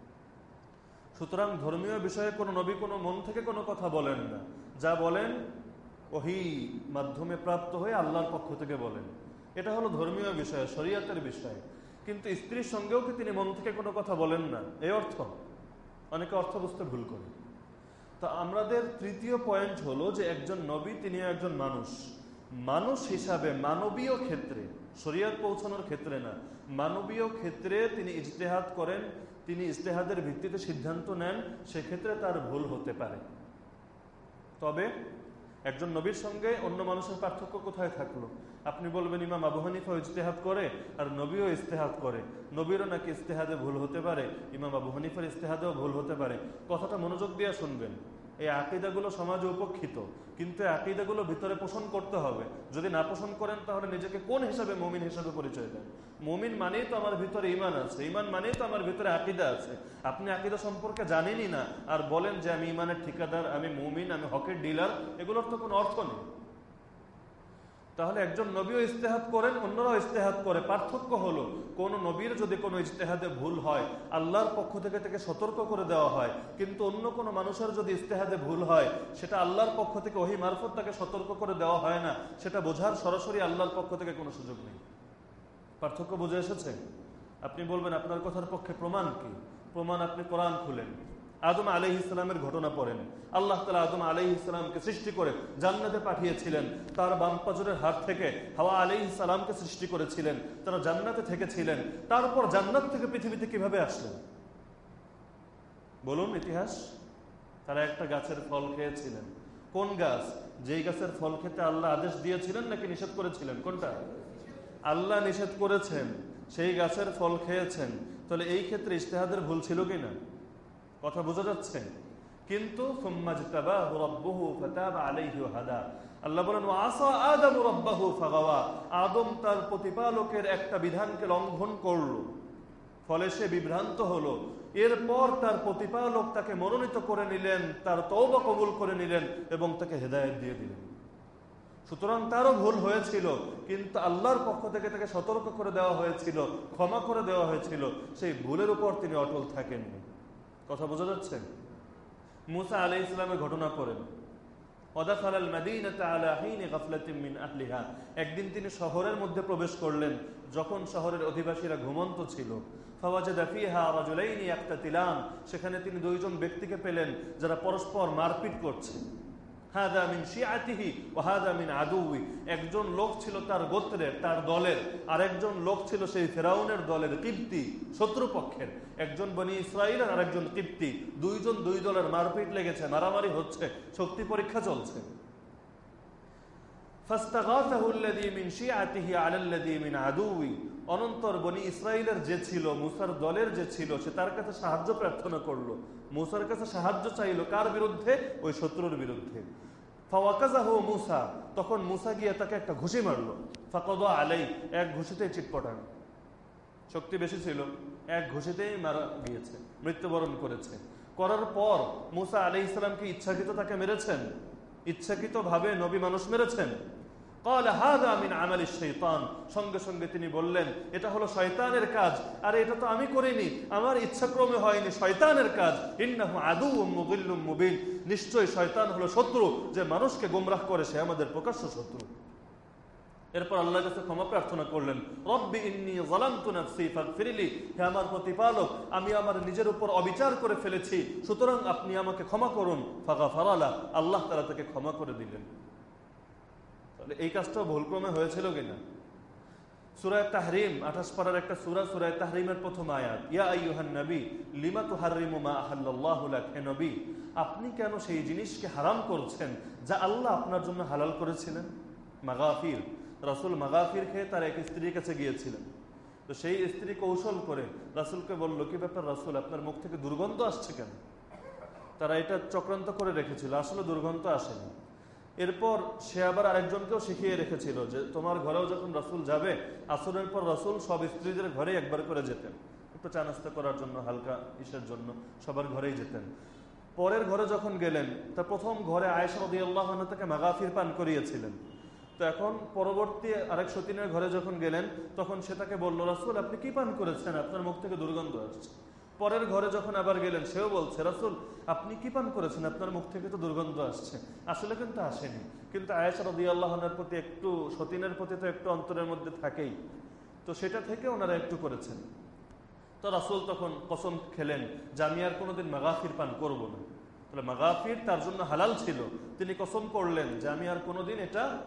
সুতরাং ধর্মীয় বিষয়ে কোনো নবী, কোনো মন থেকে কোনো কথা বলেন না। যা বলেন, ওহি মাধ্যমে প্রাপ্ত হয়ে আল্লাহর পক্ষ থেকে বলেন। এটা হলো ধর্মীয় বিষয়, শরীয়তের বিষয়। কিন্তু স্ত্রীর সঙ্গেও কি তিনি মন থেকে কোনো কথা বলেন না? এই অর্থ? অনেকে অর্থ বুঝতে ভুল করে। তো আমাদের তৃতীয় পয়েন্ট হলো যে একজন নবী তিনি একজন মানুষ। মানুষ হিসাবে মানবীয় ক্ষেত্রে, শরীয়ত পৌঁছানোর ক্ষেত্রে না, মানবীয় ক্ষেত্রে তিনি ইজতেহাদ করেন তিনি ইস্তেহাদের ভিত্তিতে সিদ্ধান্ত নেন, সেক্ষেত্রে তার ভুল হতে পারে। তবে একজন নবীর সঙ্গে অন্য মানুষের পার্থক্য কোথায় থাকল? আপনি বলবেন, ইমাম আবু হানিফা ইস্তেহাদ করে আর নবীও ইস্তেহাদ করে। নবীরও নাকি ইস্তেহাদে ভুল হতে পারে, ইমাম আবু হানিফার ইস্তেহাদেও ভুল হতে পারে। কথাটা মনোযোগ দিয়ে শুনবেন। এই আকিদাগুলো সমাজে উপক্ষিত, কিন্তু আকিদাগুলো ভিতরে পোষণ করতে হবে। যদি না পোষণ করেন, তাহলে নিজেকে কোন হিসাবে মমিন হিসাবে পরিচয় দেন? মমিন মানেই তো আমার ভিতরে ইমান আছে ইমান মানেই তো আমার ভিতরে আকিদা আছে। আপনি আকিদা সম্পর্কে জানেনই না, আর বলেন যে আমি ইমানের ঠিকাদার, আমি মমিন, আমি হকের ডিলার, এগুলোর তো কোনো অর্থ নেই। তাহলে একজন নবীও ইস্তেহাদ করেন, অন্যরাও ইস্তেহাদ করে। পার্থক্য হলো, কোন নবীর যদি কোনো ইস্তেহাদে ভুল হয়, আল্লাহর পক্ষ থেকে তাকে সতর্ক করে দেওয়া হয়। কিন্তু অন্য কোনো মানুষের যদি ইস্তেহাদে ভুল হয়, সেটা আল্লাহর পক্ষ থেকে ওহি মারফত তাকে সতর্ক করে দেওয়া হয় না। সেটা বোঝার সরাসরি আল্লাহর পক্ষ থেকে কোনো সুযোগ নেই। পার্থক্য বুঝে এসেছে? আপনি বলবেন, আপনার কথার পক্ষে প্রমাণ কি? প্রমাণ আপনি কোরআন খুলেন। আদম আলহ ইসলামের ঘটনা পড়েন। আল্লাহ তালা আদম আলহ ইসলামকে সৃষ্টি করে জান্নাতে পাঠিয়েছিলেন। তার বামপাজরের হাত থেকে হাওয়া আলহ ইসলামকে সৃষ্টি করেছিলেন। তারা জান্নাতে থেকেছিলেন। তারপর জান্নাত থেকে পৃথিবীতে কীভাবে আসলেন? বলুন ইতিহাস। তারা একটা গাছের ফল খেয়েছিলেন। কোন গাছ? যেই গাছের ফল খেতে আল্লাহ আদেশ দিয়েছিলেন নাকি নিষেধ করেছিলেন? কোনটা? আল্লাহ নিষেধ করেছেন। সেই গাছের ফল খেয়েছেন। তাহলে এই ক্ষেত্রে ইশতেহাদের ভুল ছিল কিনা? কথা বোঝা যাচ্ছে? কিন্তু আল্লাহ বলেন আদম তার প্রতিপালকের একটা বিধানকে লঙ্ঘন করল। ফলে সে বিভ্রান্ত হলো। এরপর তার প্রতিপালক তাকে মনোনীত করে নিলেন, তার তৌবা কবুল করে নিলেন এবং তাকে হেদায়ত দিয়ে দিলেন। সুতরাং তারও ভুল হয়েছিল, কিন্তু আল্লাহর পক্ষ থেকে তাকে সতর্ক করে দেওয়া হয়েছিল, ক্ষমা করে দেওয়া হয়েছিল। সেই ভুলের উপর তিনি অটল থাকেননি। কথা বোঝা যাচ্ছে? মুসা আলাই ইসলামের ঘটনা করেন একদিন তিনি শহরের মধ্যে প্রবেশ করলেন, যখন শহরের অধিবাসীরা ঘুমন্ত ছিল। সেখানে তিনি দুইজন ব্যক্তিকে পেলেন, যারা পরস্পর মারপিট করছে। হাদা মিন শিআতিহি ওয়া হাদা মিন আদুউই একজন লোক ছিল তার গোত্রের, তার দলের। আর একজন লোক ছিল সেই ফেরাউনের দলের কিপ্তি, শত্রুপক্ষের। একজন বনি ইসরাইল আর একজন কিপ্তি। দুইজন দুই দলের মারপিট লেগেছে, মারামারি হচ্ছে, শক্তি পরীক্ষা চলছে। অনন্তর বনি ইসরায়েলের যে ছিল, মুসার দলের যে ছিল, সে তার কাছে সাহায্য প্রার্থনা করল। মুসার কাছে সাহায্য চাইলো কার বিরুদ্ধে? ওই শত্রুর বিরুদ্ধে। মুসা। তখন মুসা গিয়ে তাকে একটা ঘুষি মারলো। ফাকদ আলাই, এক ঘুষিতেই চিটপটান। শক্তি বেশি ছিল, এক ঘুষিতেই মারা গিয়েছে, মৃত্যুবরণ করেছে। করার পর মুসা আলি ইসলামকে ইচ্ছাকৃত তাকে মেরেছেন। ইচ্ছাকৃত ভাবে নবী মানুষ মেরেছেন। সঙ্গে সঙ্গে তিনি বললেন, এটা হলো শয়তানের কাজ। আর, এটা তো আমি করিনি। আমার ইচ্ছাক্রমে হয়নি। শয়তানের কাজ। ইন্নাহু আদু মুবিন। নিশ্চয়ই শয়তান হলো শত্রু, যে মানুষকে গোমরাহ করে, সে আমাদের প্রকাশ্য শত্রু। এরপর আল্লাহর কাছে ক্ষমা প্রার্থনা করলেন, রব্বি ইন্নি যালামতু নাফসি ফাগফিরলি হে আমার প্রতিপালক, আমি আমার নিজের উপর অবিচার করে ফেলেছি। সুতরাং আপনি আমাকে ক্ষমা করুন। ফাগাফারালা। আল্লাহ তাআলা তাকে ক্ষমা করে দিলেন। তাহলে এই কাজটা ভুলক্রমে হয়েছিল কিনা? সুরায় তাহরিম, আঠাশ পাড়ার একটা সুরা, সুরায় তাহরিমের প্রথম আয়াত। ইয়া আইয়ুহান নবী, লিমা তুহারিমু মা আহাল্লাল্লাহু হে নবী? আপনি কেন সেই জিনিসকে হারাম করছেন যা আল্লাহ আপনার জন্য হালাল করেছিলেন? মাগাফির। রাসুল মাগাফির খেয়ে তার এক স্ত্রীর কাছে গিয়েছিলেন। তো সেই স্ত্রী কৌশল করে রাসুলকে বলল, কি ব্যাপার রাসুল, আপনার মুখ থেকে দুর্গন্ধ আসছে কেন? তারা এটা চক্রান্ত করে রেখেছিল, আসলে দুর্গন্ধ আসেনি। এরপর সে আবার আরেকজনকেও শিখিয়ে রেখেছিল যে তোমার ঘরেও যখন রাসুল যাবে, আসরের পর রাসুল সব স্ত্রীদের ঘরে একবার করে যেতেন। একটু চা নাস্তা করার জন্য, হালকা ইসের জন্য সবার ঘরেই যেতেন। পরের ঘরে যখন গেলেন তা প্রথম ঘরে আয়েশা রদি আল্লাহ তাকে মাগাফির পান করিয়েছিলেন। তো এখন পরবর্তী আরেক সতীনের ঘরে যখন গেলেন, তখন সে তাকে বলল, রাসুল, আপনি কি পান করেছেন? আপনার মুখ থেকে দুর্গন্ধ আসছে। পরের ঘরে যখন আবার গেলেন, সেও বলছে, রাসুল, আপনি কি পান করেছেন? আপনার মুখ থেকে তো দুর্গন্ধ আসছে। আসলে কিন্তু আসেনি। কিন্তু আয়েশা রদি আল্লাহনের প্রতি একটু, সতীনের প্রতি তো একটু অন্তরের মধ্যে থাকেই। তো সেটা থেকে ওনারা একটু করেছেন। তো রাসুল তখন কসম খেলেন যে, আমি আর কোনোদিন মাগাফির পান করব না। তাহলে মাগাফির তার জন্য হালাল ছিল। তিনি কসম করলেন যে, আমি আর কোনোদিন এটা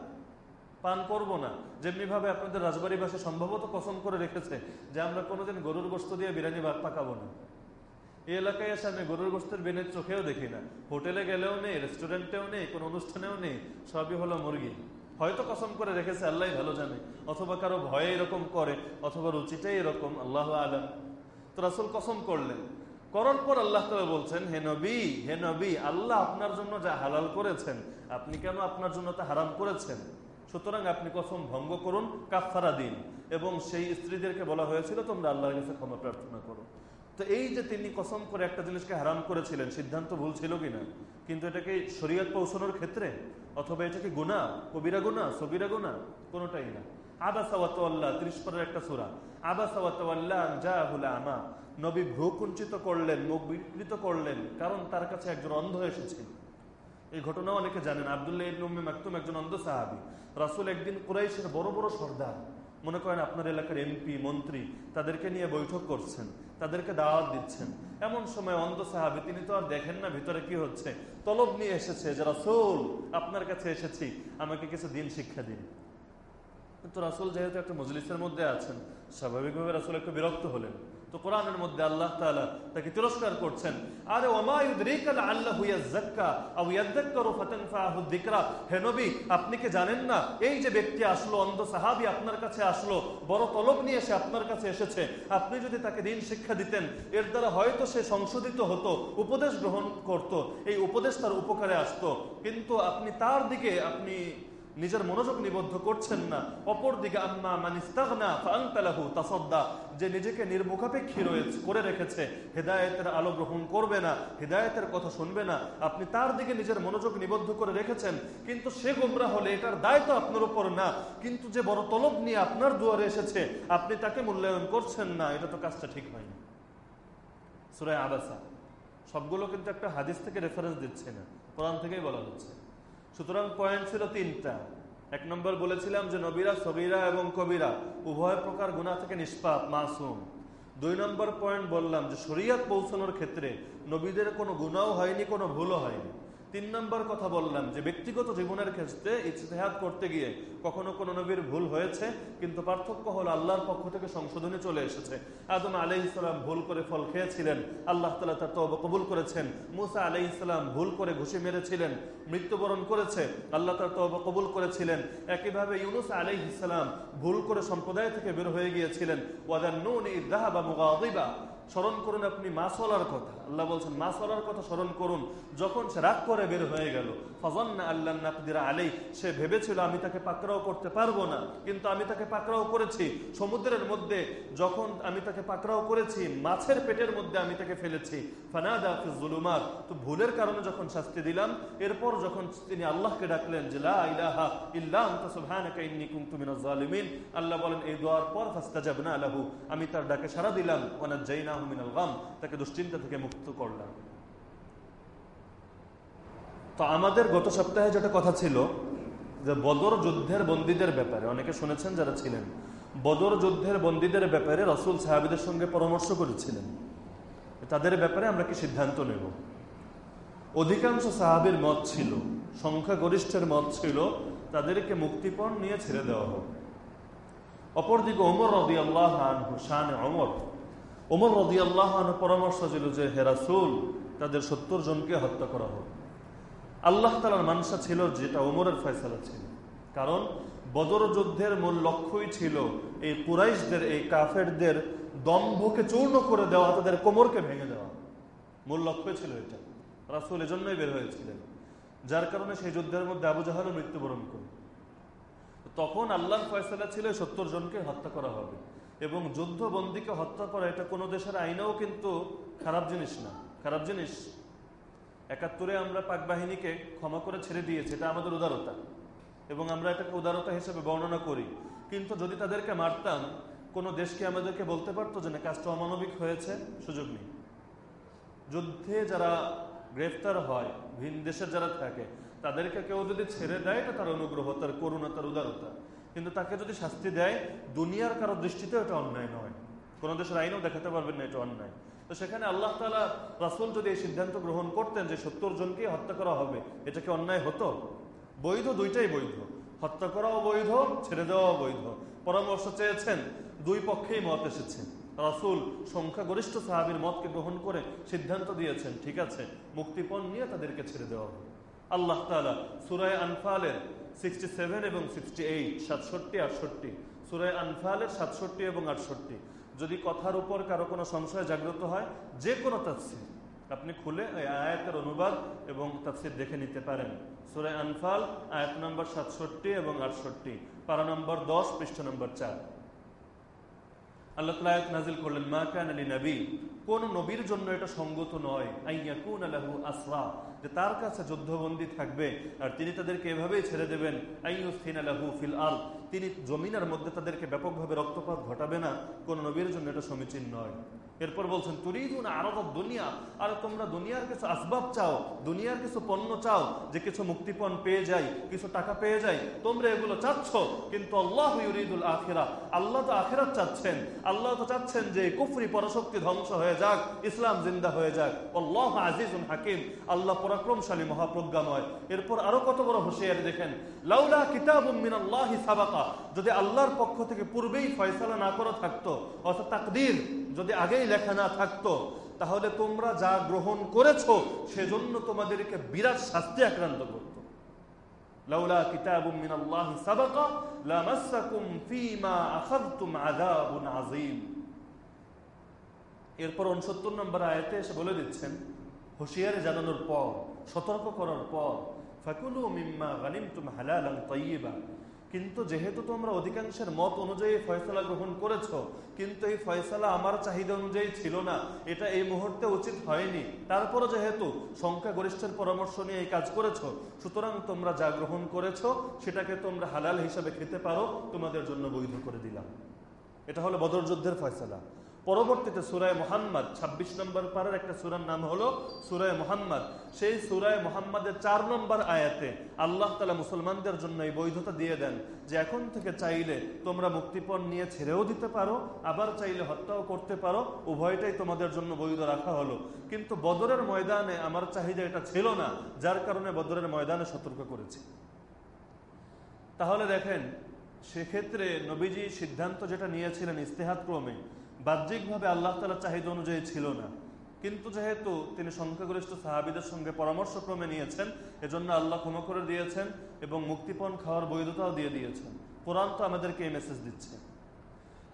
পান করব না। যেমনি ভাবে আপনাদের রাজবাড়ি ভাষা সম্ভবত কসম করে রেখেছে যে আমরা কোনোদিন গরুর গোস্ত দিয়ে বিরিয়ানি ভাত পাকাবো না। এই এলাকায় এসে আমি গরুর গোস্তের বেনের চোখেও দেখি না। হোটেলে গেলেও নেই, রেস্টুরেন্টেও নেই, কোনো অনুষ্ঠানেও নেই, সবই হলো মুরগি। হয়তো কসম করে রেখেছে আল্লাহ ভালো জানে। অথবা কারও ভয়ে এরকম করে, অথবা রুচিটাই এরকম, আল্লাহ আলম। তো রাসুল কসম করলেন। করার পর আল্লাহ তালা বলছেন, হে নবী হে নবী, আল্লাহ আপনার জন্য যা হালাল করেছেন, আপনি কেন আপনার জন্য তা হারাম করেছেন? সুতরাং আপনি কসম ভঙ্গ করুন কাফারা দিন। এবং সেই স্ত্রীদেরকে বলা হয়েছিল, তোমরা আল্লাহর কাছে ক্ষমা প্রার্থনা করো। তো এই যে তিনি কসম করে একটা জিনিসকে হারাম করেছিলেন, সিদ্ধান্ত ভুল ছিল কিনা? কিন্তু এটাকে শরীয়ত পৌঁছানোর ক্ষেত্রে, অথবা এটাকে গুণা কবিরা গুণা সবিরা গুণা কোনোটাই না। আবা ত্রিশ পরের একটা সুরা। আবা যা হুলা আমা। নবী ভ্রু কুঞ্চিত করলেন, মুখ বিকৃত করলেন, কারণ তার কাছে একজন অন্ধ এসেছিল। এই ঘটনা অনেকে জানেন। আবদুল্লাহ ইবনুম্মে মাকতুম একজন অন্ধ সাহাবি। রাসুল একদিন কুরাইশের বড় বড় সর্দার, মনে করেন আপনার এলাকার এমপি, মন্ত্রী, তাদেরকে নিয়ে বৈঠক করছেন, তাদেরকে দাওয়াত দিচ্ছেন। এমন সময় অন্ধ সাহাবি, তিনি তো আর দেখেন না ভিতরে কি হচ্ছে, তলব নিয়ে এসেছে যে, রাসুল, আপনার কাছে এসেছি, আমাকে কিছু দিন শিক্ষা দিন। কিন্তু রাসুল যেহেতু একটা মজলিসের মধ্যে আছেন, স্বাভাবিকভাবে রাসুল একটু বিরক্ত হলেন। তো কোরআনের মধ্যে আল্লাহ তাআলা তাকে তিরস্কার করছেন। আরে ওমায়ুদ্রিকাল হে নবী, আপনি কি জানেন না? এই যে ব্যক্তি আসলো, অন্ধ সাহাবী আপনার কাছে আসলো, বড় তলব নিয়ে এসে আপনার কাছে এসেছে। আপনি যদি তাকে দিন শিক্ষা দিতেন, এর দ্বারা হয়তো সে সংশোধিত হতো, উপদেশ গ্রহণ করত, এই উপদেশ তার উপকারে আসতো। কিন্তু আপনি তার দিকে, আপনি নিজের মনোযোগ নিবদ্ধ করছেন না। অপর দিকে আম্মা মানিস্তাগনা ফাংতালাহু তাসদ্দা, যে নিজেকে নির্মুখাপেক্ষী রয়েছে, করে রেখেছে। হেদায়েতের আলো গ্রহণ করবে না, হেদায়েতের কথা শুনবে না। আপনি তার দিকে নিজের মনোযোগ নিবদ্ধ করে রেখেছেন, কিন্তু সে গোমরা হলে এটার দায় তো আপনার উপর না। কিন্তু যে বড় তলব নিয়ে আপনার দুয়ারে এসেছে, আপনি তাকে মূল্যায়ন করছেন না, এটা তো কাজটা ঠিক হয়নি। সুরায় আবাসা, সবগুলো কিন্তু একটা হাদিস থেকে রেফারেন্স দিচ্ছে না। কোরআন থেকেই বলা হচ্ছে। সুতরাং পয়েন্ট ছিল তিনটা। এক নম্বর বলেছিলাম যে নবীরা সবিরা এবং কবিরা, উভয় প্রকার গুণা থেকে নিষ্পাপ, মাসুম। দুই নম্বর পয়েন্ট বললাম যে শরিয়াত পৌঁছানোর ক্ষেত্রে নবীদের কোনো গুণাও হয়নি, কোনো ভুলও হয়নি। তিন নম্বর কথা বললাম যে ব্যক্তিগত জীবনের ক্ষেত্রে ইজতেহাদ করতে গিয়ে কখনো কোনো নবীর ভুল হয়েছে, কিন্তু পার্থক্য হলো আল্লাহর পক্ষ থেকে সংশোধনে চলে এসেছে। আদম আলাই ইসলাম ভুল করে ফল খেয়েছিলেন, আল্লাহ তালা তার তব কবুল করেছেন, মুসা আলাই ইসলাম ভুল করে ঘুষি মেরেছিলেন, মৃত্যুবরণ করেছে, আল্লাহ তার তব কবুল করেছিলেন। একইভাবে ইউনুস আলাই ইসলাম ভুল করে সম্প্রদায় থেকে বের হয়ে গিয়েছিলেন ওয়াদান নুন ইদাহা বা মুগাদিবা। স্মরণ করুন আপনি মাসলার কথা। আল্লাহ বলছেন মাসলার কথা স্মরণ করুন। যখন সে রাগ করে বের হয়ে গেল সে ভেবেছিল আমি তাকে পাকড়াও করতে পারব না, কিন্তু আমি তাকে পাকড়াও করেছি। সমুদ্রের মধ্যে যখন আমি তাকে পাকড়াও করেছি, মাছের পেটের মধ্যে আমি তাকে ফেলেছি। তো ভুলের কারণে যখন শাস্তি দিলাম, এরপর যখন তিনি আল্লাহকে ডাকলেন যে আল্লাহ বলেন, এই দোয়ার পর আমি তার ডাকে সাড়া দিলাম গাম তাকে দুশ্চিন্তা থেকে মুক্ত করলাম। তো আমাদের গত সপ্তাহে যেটা কথা ছিল যে বদর যুদ্ধের বন্দীদের ব্যাপারে, অনেকে শুনেছেন যারা ছিলেন, বদর যুদ্ধের বন্দীদের ব্যাপারে রসুল সাহাবিদের সঙ্গে পরামর্শ করেছিলেন। তাদের ব্যাপারে আমরা কি সিদ্ধান্ত নেব? অধিকাংশ সাহাবির মত ছিল, সংখ্যাগরিষ্ঠের মত ছিল, তাদেরকে মুক্তিপণ নিয়ে ছেড়ে দেওয়া হোক। অপরদিকে ওমর রদি আল্লাহ শান অমর ওমর রদি আল্লাহ পরামর্শ ছিল যে হেরাসুল তাদের সত্তর জনকে হত্যা করা হোক। আল্লাহ তালার মানসা ছিল যেটা ওমরের ফয়সালা ছিল। কারণ বদর যুদ্ধের মূল লক্ষ্যই ছিল এই কুরাইশদের, এই কাফেরদের দম্ভকে চূর্ণ করে দেওয়া, তাদের কোমরকে ভেঙে দেওয়া। মূল লক্ষ্য ছিল এটা। রাসুল এজন্যই বের হয়েছিলেন, যার কারণে সেই যুদ্ধের মধ্যে আবু জাহালও মৃত্যুবরণ করে। তখন আল্লাহর ফয়সালা ছিল সত্তর জনকে হত্যা করা হবে এবং যুদ্ধবন্দীকে হত্যা করা এটা কোনো দেশের আইনেও কিন্তু খারাপ জিনিস না। খারাপ জিনিস একাত্তরে আমরা পাক বাহিনীকে ক্ষমা করে ছেড়ে দিয়েছি, এটা আমাদের উদারতা। এবং আমরা এটাকে উদারতা হিসেবে বর্ণনা করি। কিন্তু যদি তাদেরকে মারতাম, কোনো দেশকে আমাদেরকে বলতে পারতো যে না, কাজটা অমানবিক হয়েছে? সুযোগ নেই। যুদ্ধে যারা গ্রেফতার হয়, ভিন দেশের যারা থাকে, তাদেরকে কেউ যদি ছেড়ে দেয়, এটা তার অনুগ্রহ, তার করুণা, তার উদারতা। কিন্তু তাকে যদি শাস্তি দেয়, দুনিয়ার কারও দৃষ্টিতে এটা অন্যায় নয়। কোনো দেশের আইনও দেখাতে পারবেন না, এটা অন্যায়। তো সেখানে আল্লাহ তালা রাসুল যদি এই সিদ্ধান্ত গ্রহণ করতেন যে সত্তর জনকে হত্যা করা হবে, এটা কি অন্যায় হতো? বৈধ দুইটাই বৈধ। হত্যা করাও বৈধ, ছেড়ে দেওয়াও বৈধ। পরামর্শ চেয়েছেন, দুই পক্ষেই মত এসেছে। রাসুল সংখ্যাগরিষ্ঠ সাহাবির মতকে গ্রহণ করে সিদ্ধান্ত দিয়েছেন, ঠিক আছে, মুক্তিপণ নিয়ে তাদেরকে ছেড়ে দেওয়া হবে। আল্লাহ তালা সুরায় আনফালের সিক্সটি সেভেন এবং সিক্সটি এইট সাতষট্টি, আটষট্টি। সুরায় আনফালের সাতষট্টি এবং আটষট্টি। যদি কথার উপর কারও কোনো সংশয় জাগ্রত হয়, যে কোনো তাফসির, আপনি খুলে ওই আয়াতের অনুবাদ এবং তাফসির দেখে নিতে পারেন। সুরে আনফাল, আয়াত নম্বর সাতষট্টি এবং আটষট্টি, পারা নম্বর দশ, পৃষ্ঠ নম্বর চার। আল্লাহ আয়াত নাজিল করলেন, মা কান আলী নবী কোন নবীর জন্য এটা সঙ্গত নয় আইয়াকুন আলাহু আসরা যে তার কাছে যুদ্ধবন্দী থাকবে, আর তিনি তাদেরকে এভাবেই ছেড়ে দেবেন আইয়ুসিন আলাহু ফিল আল তিনি জমিনের মধ্যে তাদেরকে ব্যাপকভাবে রক্তপাত ঘটাবে না, কোন নবীর জন্য এটা সমীচীন নয়। এরপর বলছেন, তুরিদুন আরব দুনিয়া, আর তোমরা দুনিয়ার কিছু আসবাব চাও, দুনিয়ার কিছু পণ্য চাও, যে কিছু মুক্তিপণ পেয়ে যাই, কিছু টাকা পেয়ে যাই, তোমরা এগুলো চাচ্ছ, কিন্তু আল্লাহ ইউরিদুল আখিরা, আল্লাহ তো আখিরাত চাচ্ছেন, আল্লাহ তো চাচ্ছেন যে কুফরি পরশক্তি ধ্বংস হয়ে যাক, ইসলাম জিন্দা হয়ে যাক। আল্লাহ আজিজুল হাকিম, আল্লাহ পরাক্রমশালী মহাপ্রজ্ঞাময়। এরপর আরও কত বড় হুঁশিয়ারি দেখেন, লাউলা কিতাবুম মিনাল্লাহি সাবাকা। যদি আল্লাহর পক্ষ থেকে পূর্বেই ফয়সালা না করা থাকতো, অর্থাৎ তাকদীর যদি আগেই লেখা না থাকতো, তাহলে তোমরা যা গ্রহণ করেছ, সেজন্য তোমাদেরকে বিরাট শাস্তি আক্রান্ত করত। এরপর 69 নম্বর আয়াতে এসে বলে দিচ্ছেন, হুঁশিয়ারি জানানোর পর, সতর্ক করার পর, ফাকুলু মিম্মা গানিমতুম হালালান তাইয়্যিবা কিন্তু যেহেতু তোমরা অধিকাংশের মত অনুযায়ী ফয়সলা গ্রহণ করেছ, কিন্তু এই ফয়সলা আমার চাহিদা অনুযায়ী ছিল না। এটা এই মুহূর্তে উচিত হয়নি। তারপরও যেহেতু সংখ্যাগরিষ্ঠের পরামর্শ নিয়ে এই কাজ করেছ, সুতরাং তোমরা যা গ্রহণ করেছ, সেটাকে তোমরা হালাল হিসাবে খেতে পারো। তোমাদের জন্য বৈধ করে দিলাম। এটা হলো বদরযুদ্ধের ফয়সলা। পরবর্তীতে সুরায় মোহাম্মদ ২৬ নম্বর পারের একটা সুরার নাম হলো সুরায় মোহাম্মদ। সেই সুরায় মোহাম্মদের চার নম্বর আয়াতে আল্লাহ তালা মুসলমানদের জন্য এই বৈধতা দিয়ে দেন যে এখন থেকে চাইলে তোমরা মুক্তিপণ নিয়ে ছেড়েও দিতে পারো, আবার চাইলে হত্যাও করতে পারো, উভয়টাই তোমাদের জন্য বৈধ রাখা হলো। কিন্তু বদরের ময়দানে আমার চাহিদা এটা ছিল না, যার কারণে বদরের ময়দানে সতর্ক করেছি। তাহলে দেখেন, সেক্ষেত্রে নবীজি সিদ্ধান্ত যেটা নিয়েছিলেন ইস্তেহাত ক্রমে বাহ্যিকভাবে আল্লাহ তালা চাহিদা অনুযায়ী ছিল না। কিন্তু যেহেতু তিনি সংখ্যাগরিষ্ঠ সাহাবিদের সঙ্গে পরামর্শক্রমে নিয়েছেন, এজন্য আল্লাহ ক্ষমা করে দিয়েছেন এবং মুক্তিপণ খাওয়ার বৈধতাও দিয়ে দিয়েছেন। কোরআন তো আমাদেরকে এই মেসেজ দিচ্ছে।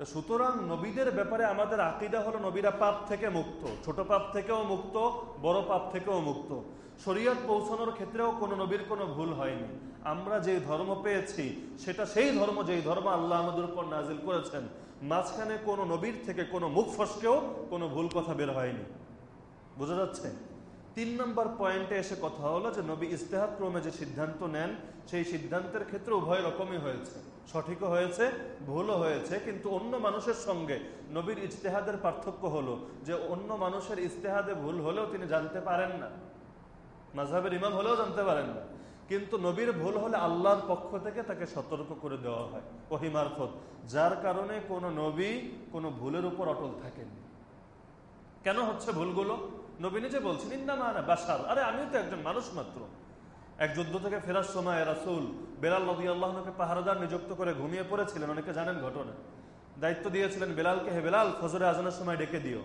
সুতরাং নবীদের ব্যাপারে আমাদের আকিদা হলো নবীরা পাপ থেকে মুক্ত। ছোট পাপ থেকেও মুক্ত, বড় পাপ থেকেও মুক্ত। শরীয়ত পৌঁছানোর ক্ষেত্রেও কোনো নবীর কোনো ভুল হয়নি। আমরা যে ধর্ম পেয়েছি, সেটা সেই ধর্ম, যেই ধর্ম আল্লাহ আমাদের উপর নাজিল করেছেন মাঝখানে কোনো নবীর থেকে কোনো মুখ ফসকেও কোনো ভুল কথা বের হয়নি। বোঝা যাচ্ছে? তিন নম্বর পয়েন্টে এসে কথা হলো যে নবী ইস্তেহাত ক্রমে যে সিদ্ধান্ত নেন, সেই সিদ্ধান্তের ক্ষেত্রে উভয় রকমই হয়েছে। সঠিকও হয়েছে, ভুলও হয়েছে, কিন্তু অন্য মানুষের সঙ্গে নবীর ইজতেহাদের পার্থক্য হলো যে অন্য মানুষের ইস্তেহাদে ভুল হলেও তিনি জানতে পারেন না। মাঝহের ইমাম হলেও জানতে পারেন না। কিন্তু নবীর ভুল হলে আল্লাহর পক্ষ থেকে তাকে সতর্ক করে দেওয়া হয় ওহিমারফত যার কারণে কোনো নবী কোনো ভুলের উপর অটল থাকেন কেন হচ্ছে ভুলগুলো? নবী নিজে বলছেন ইন্দামা বাসার আরে, আমিও তো একজন মানুষ মাত্র। এক যুদ্ধ থেকে ফেরার সময় রাসুল বেলাল নবী আল্লাহকে পাহারাদার নিযুক্ত করে ঘুমিয়ে পড়েছিলেন, অনেকে জানেন ঘটনা। দায়িত্ব দিয়েছিলেন বেলালকে, হে বেলাল, ফজরে আজানের সময় ডেকে দিও।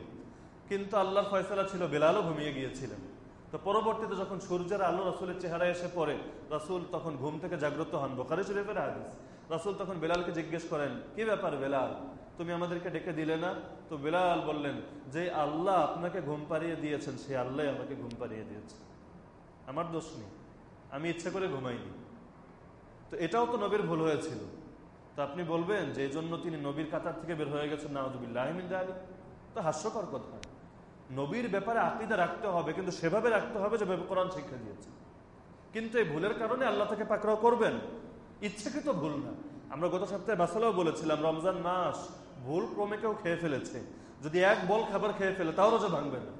কিন্তু আল্লাহর ফয়সলা ছিল, বেলালও ঘুমিয়ে গিয়েছিলেন। তো পরবর্তীতে যখন সূর্যের আলো রাসুলের চেহারা এসে পড়ে, রাসুল তখন ঘুম থেকে জাগ্রত হন। বোখারি শরীফের হাদিস। রাসুল তখন বেলালকে জিজ্ঞেস করেন, কি ব্যাপার বেলাল? তুমি আমাদেরকে ডেকে দিলে না? তো বেলাল বললেন, যে আল্লাহ আপনাকে ঘুম পাড়িয়ে দিয়েছেন, সে আল্লাহ আমাকে ঘুম পাড়িয়ে দিয়েছে। আমার দোষ নেই। আমি ইচ্ছে করে ঘুমাইনি। তো এটাও তো নবীর ভুল হয়েছিল। তো আপনি বলবেন যে জন্য তিনি নবীর কাতার থেকে বের হয়ে গেছেন নাওজুবিল্লাহ আলী তো হাস্যকর কথা। নবীর ব্যাপারে আকিদা রাখতে হবে, কিন্তু সেভাবে রাখতে হবে যেভাবে কোরআন শিক্ষা দিয়েছে। কিন্তু এই ভুলের কারণে আল্লাহ থেকে পাকড়াও করবেন। ইচ্ছাকৃত ভুল না। আমরা গত সপ্তাহে মাসালাও বলেছিলাম, রমজান মাস ভুল ক্রমে কেউ খেয়ে ফেলেছে। যদি এক বল খাবার খেয়ে ফেলে, তাও রোজা ভাঙবে না।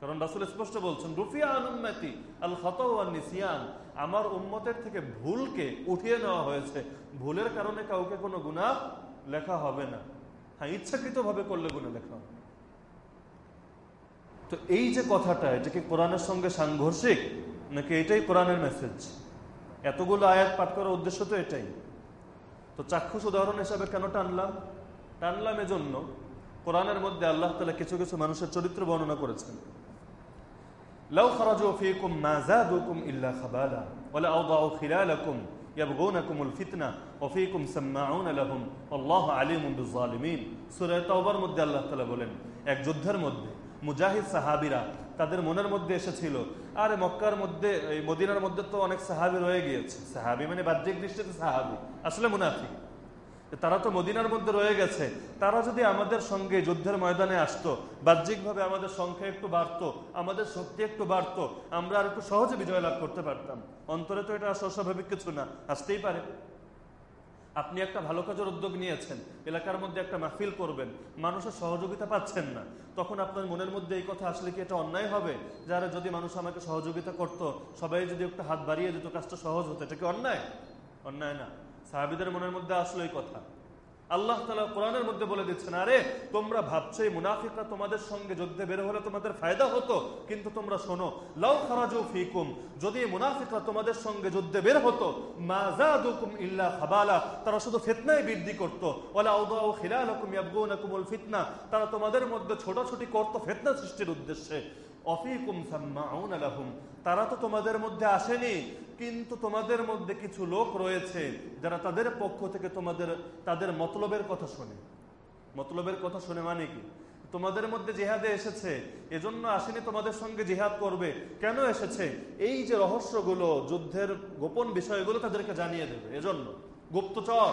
কারণ রাসুল স্পষ্ট বলছেন, রুফিয়া আনুম্মাতি আল নিসিয়ান। আমার উম্মতের থেকে ভুলকে উঠিয়ে নেওয়া হয়েছে। ভুলের কারণে কাউকে কোনো গুণা লেখা হবে না। হ্যাঁ ইচ্ছাকৃত ভাবে করলে গুণা লেখা হবে। তো এই যে কথাটা, এটা কি কোরআনের সঙ্গে সাংঘর্ষিক? নাকি এটাই কোরআনের মেসেজ এতগুলো আয়াত পাঠ করার উদ্দেশ্য তো এটাই। তো চাক্ষুষ উদাহরণ হিসাবে কেন টানলাম? টানলাম এজন্য কোরআনের মধ্যে আল্লাহ তালা কিছু কিছু মানুষের চরিত্র বর্ণনা করেছেন। লাউ খারাজু ফীকুম মা যাদুকুম ইল্লা খাবালা ওয়ালা আওদাউ খিলালাকুম ইয়াবগুনাকুমুল ফিতনা, ওয়া ফীকুম সাম্মাউনা লাহুম, আল্লাহু আলিমুম বিয-যালিমিন সূরা তাওবার মধ্যে আল্লাহ তাআলা বলেন, এক যুদ্ধের মধ্যে মুজাহিদ সাহাবিরা তাদের মনের মধ্যে এসেছিল। আর মক্কার মধ্যে, এই মদিনার মধ্যে তো অনেক সাহাবি রয়ে গিয়েছে। সাহাবি মানে বাহ্যিক দৃষ্টিতে সাহাবি, আসলে মুনাফি তারা তো মদিনার মধ্যে রয়ে গেছে, তারা যদি আমাদের সঙ্গে যুদ্ধের ময়দানে আসতো, বাহ্যিকভাবে আমাদের সংখ্যা একটু বাড়তো, আমাদের শক্তি একটু বাড়তো, আমরা আর একটু সহজে বিজয় লাভ করতে পারতাম। অন্তরে তো এটা অস্বাভাবিক কিছু না, আসতেই পারে। আপনি একটা ভালো কাজের উদ্যোগ নিয়েছেন, এলাকার মধ্যে একটা মাহফিল করবেন, মানুষের সহযোগিতা পাচ্ছেন না, তখন আপনার মনের মধ্যে এই কথা আসলে কি এটা অন্যায় হবে? যারা যদি মানুষ আমাকে সহযোগিতা করত, সবাই যদি একটা হাত বাড়িয়ে দিত, কাজটা সহজ হতো, এটা কি অন্যায়? অন্যায় না। সাহাবিদের মনের মধ্যে আসলো এই কথা। আল্লাহ তালা কোরআনের মধ্যে বলে দিচ্ছেন, আরে, তোমরা ভাবছ এই মুনাফিকরা তোমাদের সঙ্গে যুদ্ধে বের হলে তোমাদের ফায়দা হতো? কিন্তু তোমরা শোনো, লাউ খারাজু ফিকুম, যদি এই মুনাফিকরা তোমাদের সঙ্গে যুদ্ধে বের হতো মাজাদুকুম ইল্লা খাবালা, তারা শুধু ফিতনায় বৃদ্ধি করতো। ওলা আউদাউ খিলালাকুম ইয়াবগুনাকুমুল ফিতনা, তারা তোমাদের মধ্যে ছোটাছুটি করতো ফিতনা সৃষ্টির উদ্দেশ্যে। অফিকুম সাম্মাউন আলাহুম তারা তো তোমাদের মধ্যে আসেনি, কিন্তু তোমাদের মধ্যে কিছু লোক রয়েছে যারা তাদের পক্ষ থেকে তোমাদের, তাদের মতলবের কথা শোনে। মতলবের কথা শুনে মানে কি? তোমাদের মধ্যে জেহাদে এসেছে, এজন্য আসেনি তোমাদের সঙ্গে জেহাদ করবে। কেন এসেছে? এই যে রহস্যগুলো যুদ্ধের গোপন বিষয়গুলো তাদেরকে জানিয়ে দেবে, এজন্য। গুপ্তচর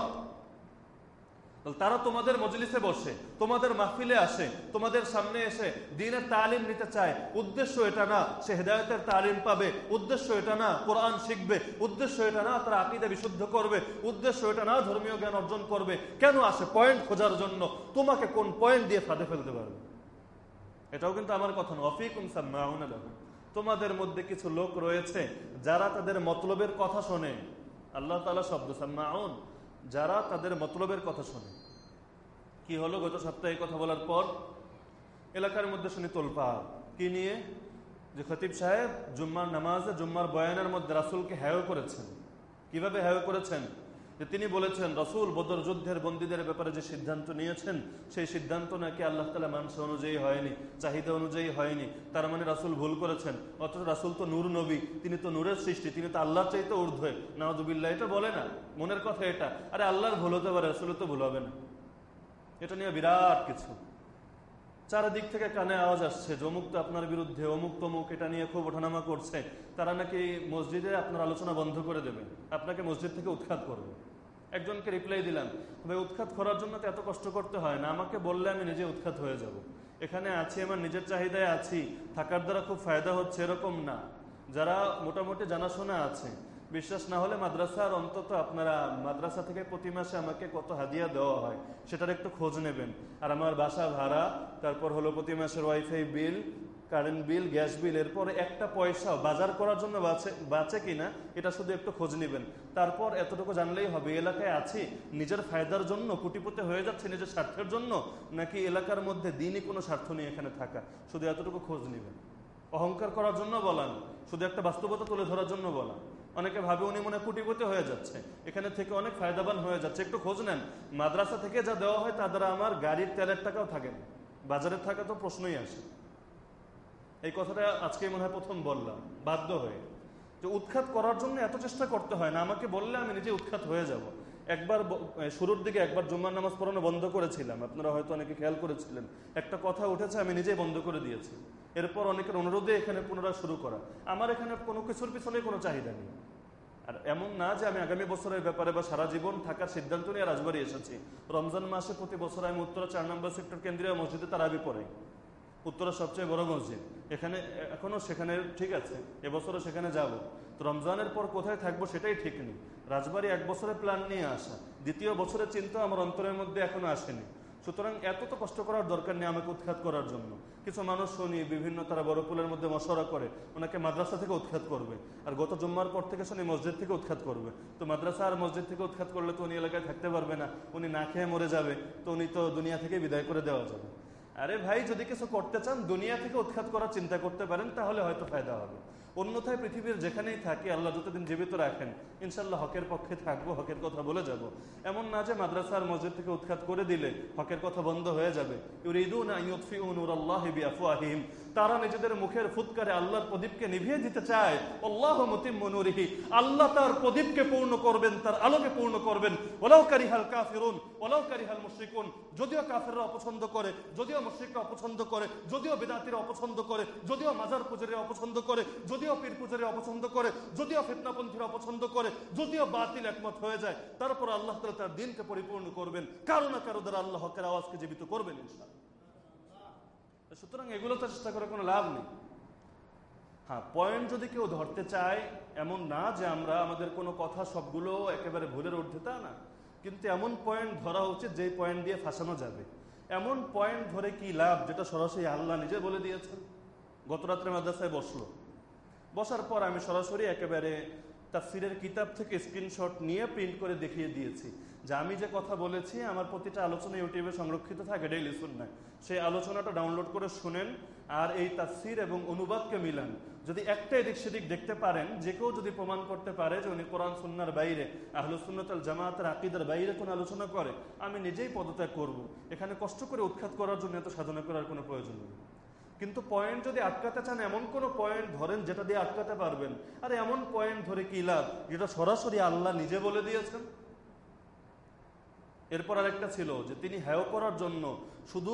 তারা তোমাদের মজলিসে বসে, তোমাদের মাহফিলে আসে, তোমাদের সামনে এসে দিনের তালিম নিতে চায়। উদ্দেশ্য এটা না সে হেদায়তের তালিম পাবে, উদ্দেশ্য এটা না কোরআন শিখবে, উদ্দেশ্য এটা না তারা আকিদা বিশুদ্ধ করবে, উদ্দেশ্য এটা না ধর্মীয় জ্ঞান অর্জন করবে। কেন আসে পয়েন্ট খোঁজার জন্য? তোমাকে কোন পয়েন্ট দিয়ে ফাঁদে ফেলতে পারবে? এটাও কিন্তু আমার কথা না অফিকুম সাম্মাউনা তোমাদের মধ্যে কিছু লোক রয়েছে যারা তাদের মতলবের কথা শোনে। আল্লাহ তালা শব্দ সাম্মাউন। যারা তাদের মতলবের কথা শোনে। কি হলো গত সপ্তাহে কথা বলার পর? এলাকার মধ্যে শুনি তোলপা কি নিয়ে? যে খতিব সাহেব জুম্মার নামাজে, জুম্মার বয়ানের মধ্যে রাসুলকে হ্যায় করেছেন। কীভাবে হ্যায় করেছেন? যে তিনি বলেছেন, রসুল বদর যুদ্ধের বন্দীদের ব্যাপারে যে সিদ্ধান্ত নিয়েছেন, সেই সিদ্ধান্ত নাকি আল্লাহ তালা মানুষ অনুযায়ী হয়নি, চাহিদা অনুযায়ী হয়নি। তার মানে রাসুল ভুল করেছেন, অথচ রাসুল তো নূর নবী, তিনি তো নূরের সৃষ্টি, তিনি তো আল্লাহ চাইতে ঊর্ধ্বে। নাওদুবিল্লাহ এটা বলে না, মনের কথা এটা। আরে আল্লাহর ভুল হতে পারে রাসুল তো ভুল হবে না। এটা নিয়ে বিরাট কিছু। চারিদিক থেকে কানে আওয়াজ আসছে অমুক তো আপনার বিরুদ্ধে, অমুক তমুক, এটা নিয়ে খুব ওঠানামা করছে। তারা নাকি মসজিদে আপনার আলোচনা বন্ধ করে দেবে। আপনাকে মসজিদ থেকে উৎখাত করবে। একজনকে রিপ্লাই দিলাম, ভাই, উৎখাত করার জন্য তো এত কষ্ট করতে হয় না, আমাকে বললে আমি নিজে উৎখাত হয়ে যাব। এখানে আছি, আমার নিজের চাহিদায় আছি, থাকার দ্বারা খুব ফায়দা হচ্ছে, এরকম না। যারা মোটামুটি জানাশোনা আছে বিশ্বাস না হলে মাদ্রাসার অন্তত আপনারা মাদ্রাসা থেকে প্রতি মাসে আমাকে কত হাদিয়া দেওয়া হয়, সেটার একটু খোঁজ নেবেন। আর আমার বাসা ভাড়া, তারপর হলো প্রতি মাসের wifi bill current bill gas bill এরপর একটা পয়সা বাজার করার জন্য বাঁচে বাঁচে কিনা, এটা শুধু একটু খোঁজ নেবেন। তারপর এতটুকু জানলেই হবে এলাকায় আছি, নিজের ফায়দার জন্য, কুটিপুতে হয়ে যাচ্ছে নিজের স্বার্থের জন্য, নাকি এলাকার মধ্যে দিনই কোনো স্বার্থ নিয়ে এখানে থাকা? শুধু এতটুকু খোঁজ নেবেন। অহংকার করার জন্য বলান, শুধু একটা বাস্তবতা তুলে ধরার জন্য বলা অনেকে ভাবে উনি মনে কুটিপতি হয়ে যাচ্ছে। এখানে থেকে অনেক ফায়দাবান হয়ে যাচ্ছে। একটু খোঁজ নেন। মাদ্রাসা থেকে যা দেওয়া হয় তা দ্বারা আমার গাড়ির তেলের টাকাও থাকে না। থাকা তো প্রশ্নই আসে। এই কথাটা আজকে মনে হয় প্রথম বললাম। বাধ্য হয়ে। যে উৎখাত করার জন্য এত চেষ্টা করতে হয় না। আমাকে বললে আমি নিজে উৎখাত হয়ে যাব। একবার শুরুর দিকে একবার জুম্মার নামাজ পড়ানো বন্ধ করেছিলাম। আপনারা হয়তো অনেকে খেয়াল করেছিলেন। একটা কথা উঠেছে, আমি নিজেই বন্ধ করে দিয়েছি। এরপর অনেকের অনুরোধে এখানে পুনরায় শুরু করা। আমার এখানে কোনো কিছুর পিছনে কোনো চাহিদা নেই। আর এমন না যে আমি আগামী বছরের ব্যাপারে বা সারা জীবন থাকার সিদ্ধান্ত নিয়ে রাজবাড়ি এসেছি। রমজান মাসে প্রতি বছর আমি উত্তরা চার নম্বর সেক্টর কেন্দ্রীয় মসজিদে তারাবি পড়ে। উত্তরা সবচেয়ে বড় মসজিদ। এখানে এখনও সেখানে ঠিক আছে, এবছরও সেখানে যাব। তো রমজানের পর কোথায় থাকব সেটাই ঠিক নেই। রাজবাড়ি এক বছরের প্ল্যান নিয়ে আসা। দ্বিতীয় বছরের চিন্তা আমার অন্তরের মধ্যে এখনও আসেনি। সুতরাং এত তো কষ্ট করার দরকার নেই আমাকে উৎখাত করার জন্য। কিছু মানুষ শুনি, বিভিন্ন তারা বড় পুলের মধ্যে মশরা করে, ওনাকে মাদ্রাসা থেকে উৎখাত করবে। আর গত জুম্মার পর থেকে শুনি মসজিদ থেকে উৎখাত করবে। তো মাদ্রাসা আর মসজিদ থেকে উৎখাত করলে তো উনি এলাকায় থাকতে পারবে না, উনি না খেয়ে মরে যাবে, তো উনি তো দুনিয়া থেকে বিদায় করে দেওয়া যাবে। আরে ভাই, যদি কিছু করতে চান, দুনিয়া থেকে উৎখাত করার চিন্তা করতে পারেন, তাহলে হয়তো ফায়দা হবে। অন্যথায় পৃথিবীর যেখানেই থাকি, আল্লাহ যতদিন জীবিত রাখেন ইনশাল্লাহ হকের পক্ষে থাকব, হকের কথা বলে যাব। এমন না যে মাদ্রাসার মসজিদ থেকে উৎখাত করে দিলে হকের কথা বন্ধ হয়ে যাবে তারা নিজেদের মুখের ফুৎকারে আল্লাহর প্রদীপকে নিভিয়ে দিতে চায়। আল্লাহ মতিমনুরিহি আল্লাহ তার প্রদীপকে পূর্ণ করবেন, তার আলোকে পূর্ণ করবেন। ওলাও কারিহাল কাফিরুন ওলাও কারিহাল মুশ্রিকুন। যদিও কাফেররা অপছন্দ করে, যদিও মুশ্রিকরা অপছন্দ করে, যদিও বেদাতিরা অপছন্দ করে, যদিও মাজার পুজোরে অপছন্দ করে, যদিও পীর পুজোরে অপছন্দ করে, যদিও ফিতনাপন্থীরা অপছন্দ করে, যদিও বাতিল একমত হয়ে যায় তারপর আল্লাহ তালা তার দিনকে পরিপূর্ণ করবেন। কারও না কারও দ্বারা আল্লাহ হকের আওয়াজকে জীবিত করবেন সুতরাং এগুলো তো চেষ্টা করে কোনো লাভ নেই। হ্যাঁ পয়েন্ট যদি কেউ ধরতে চায়, এমন না যে আমরা আমাদের কোনো কথা সবগুলো একেবারে ভুলের ঊর্ধ্বে, তা না। কিন্তু এমন পয়েন্ট ধরা উচিত যে পয়েন্ট দিয়ে ফাঁসানো যাবে। এমন পয়েন্ট ধরে কি লাভ যেটা সরাসরি আল্লাহ নিজে বলে দিয়েছেন? গত রাত্রে মাদ্রাসায় বসল। বসার পর আমি সরাসরি একেবারে তাফসিরের কিতাব থেকে স্ক্রিনশট নিয়ে প্রিন্ট করে দেখিয়ে দিয়েছি। যে আমি যে কথা বলেছি, আমার প্রতিটা আলোচনা ইউটিউবে সংরক্ষিত থাকে ডেইলি শুননায় সেই আলোচনাটা ডাউনলোড করে শুনেন আর এই তাফসির এবং অনুবাদকে মিলান। যদি একটা এদিক সেদিক দেখতে পারেন, যে কেউ যদি প্রমাণ করতে পারে যে উনি কোরআন সুন্নার বাইরে আহলুসুন্নতাল জামাতের আকিদের বাইরে কোনো আলোচনা করে, আমি নিজেই পদত্যাগ করব। এখানে কষ্ট করে উৎখাত করার জন্য এত সাধনা করার কোনো প্রয়োজন নেই। কিন্তু পয়েন্ট যদি আটকাতে চান, এমন কোন পয়েন্ট ধরেন যেটা দিয়ে আটকাতে পারবেন। আর এমন পয়েন্ট ধরে কি লাভ? যেটা সরাসরি আল্লাহ নিজে বলে দিয়েছেন। এরপর আরেকটা ছিল যে তিনি হ্যায় করার জন্য শুধু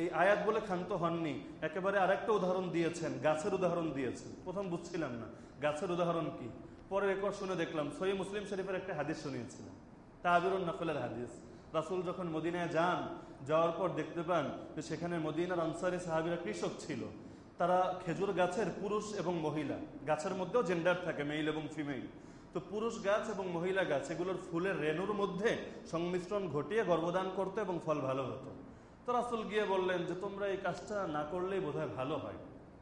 এই আয়াত বলে ক্ষান্ত হননি, একেবারে আরেকটা উদাহরণ দিয়েছেন, গাছের উদাহরণ দিয়েছেন। প্রথম বুঝছিলাম না, গাছের উদাহরণ কি? পরে রেকর্ড শুনে দেখলাম সই মুসলিম শরীফের একটা হাদিস শুনিয়েছিলাম তাহাবিরুন নকলের হাদিস। রাসুল যখন মদিনায় যান, যাওয়ার পর দেখতে পান যে সেখানে মদিনার আনসারি সাহাবিরা কৃষক ছিল। তারা খেজুর গাছের পুরুষ এবং মহিলা, গাছের মধ্যেও জেন্ডার থাকে মেল এবং ফিমেল তো পুরুষ গাছ এবং মহিলা গাছ, এগুলোর ফুলের রেণুর মধ্যে সংমিশ্রণ ঘটিয়ে গর্ভদান করতো এবং ফল ভালো হতো। তো রাসুল গিয়ে বললেন যে, তোমরা এই কাজটা না করলেই বোধহয় ভালো হয়।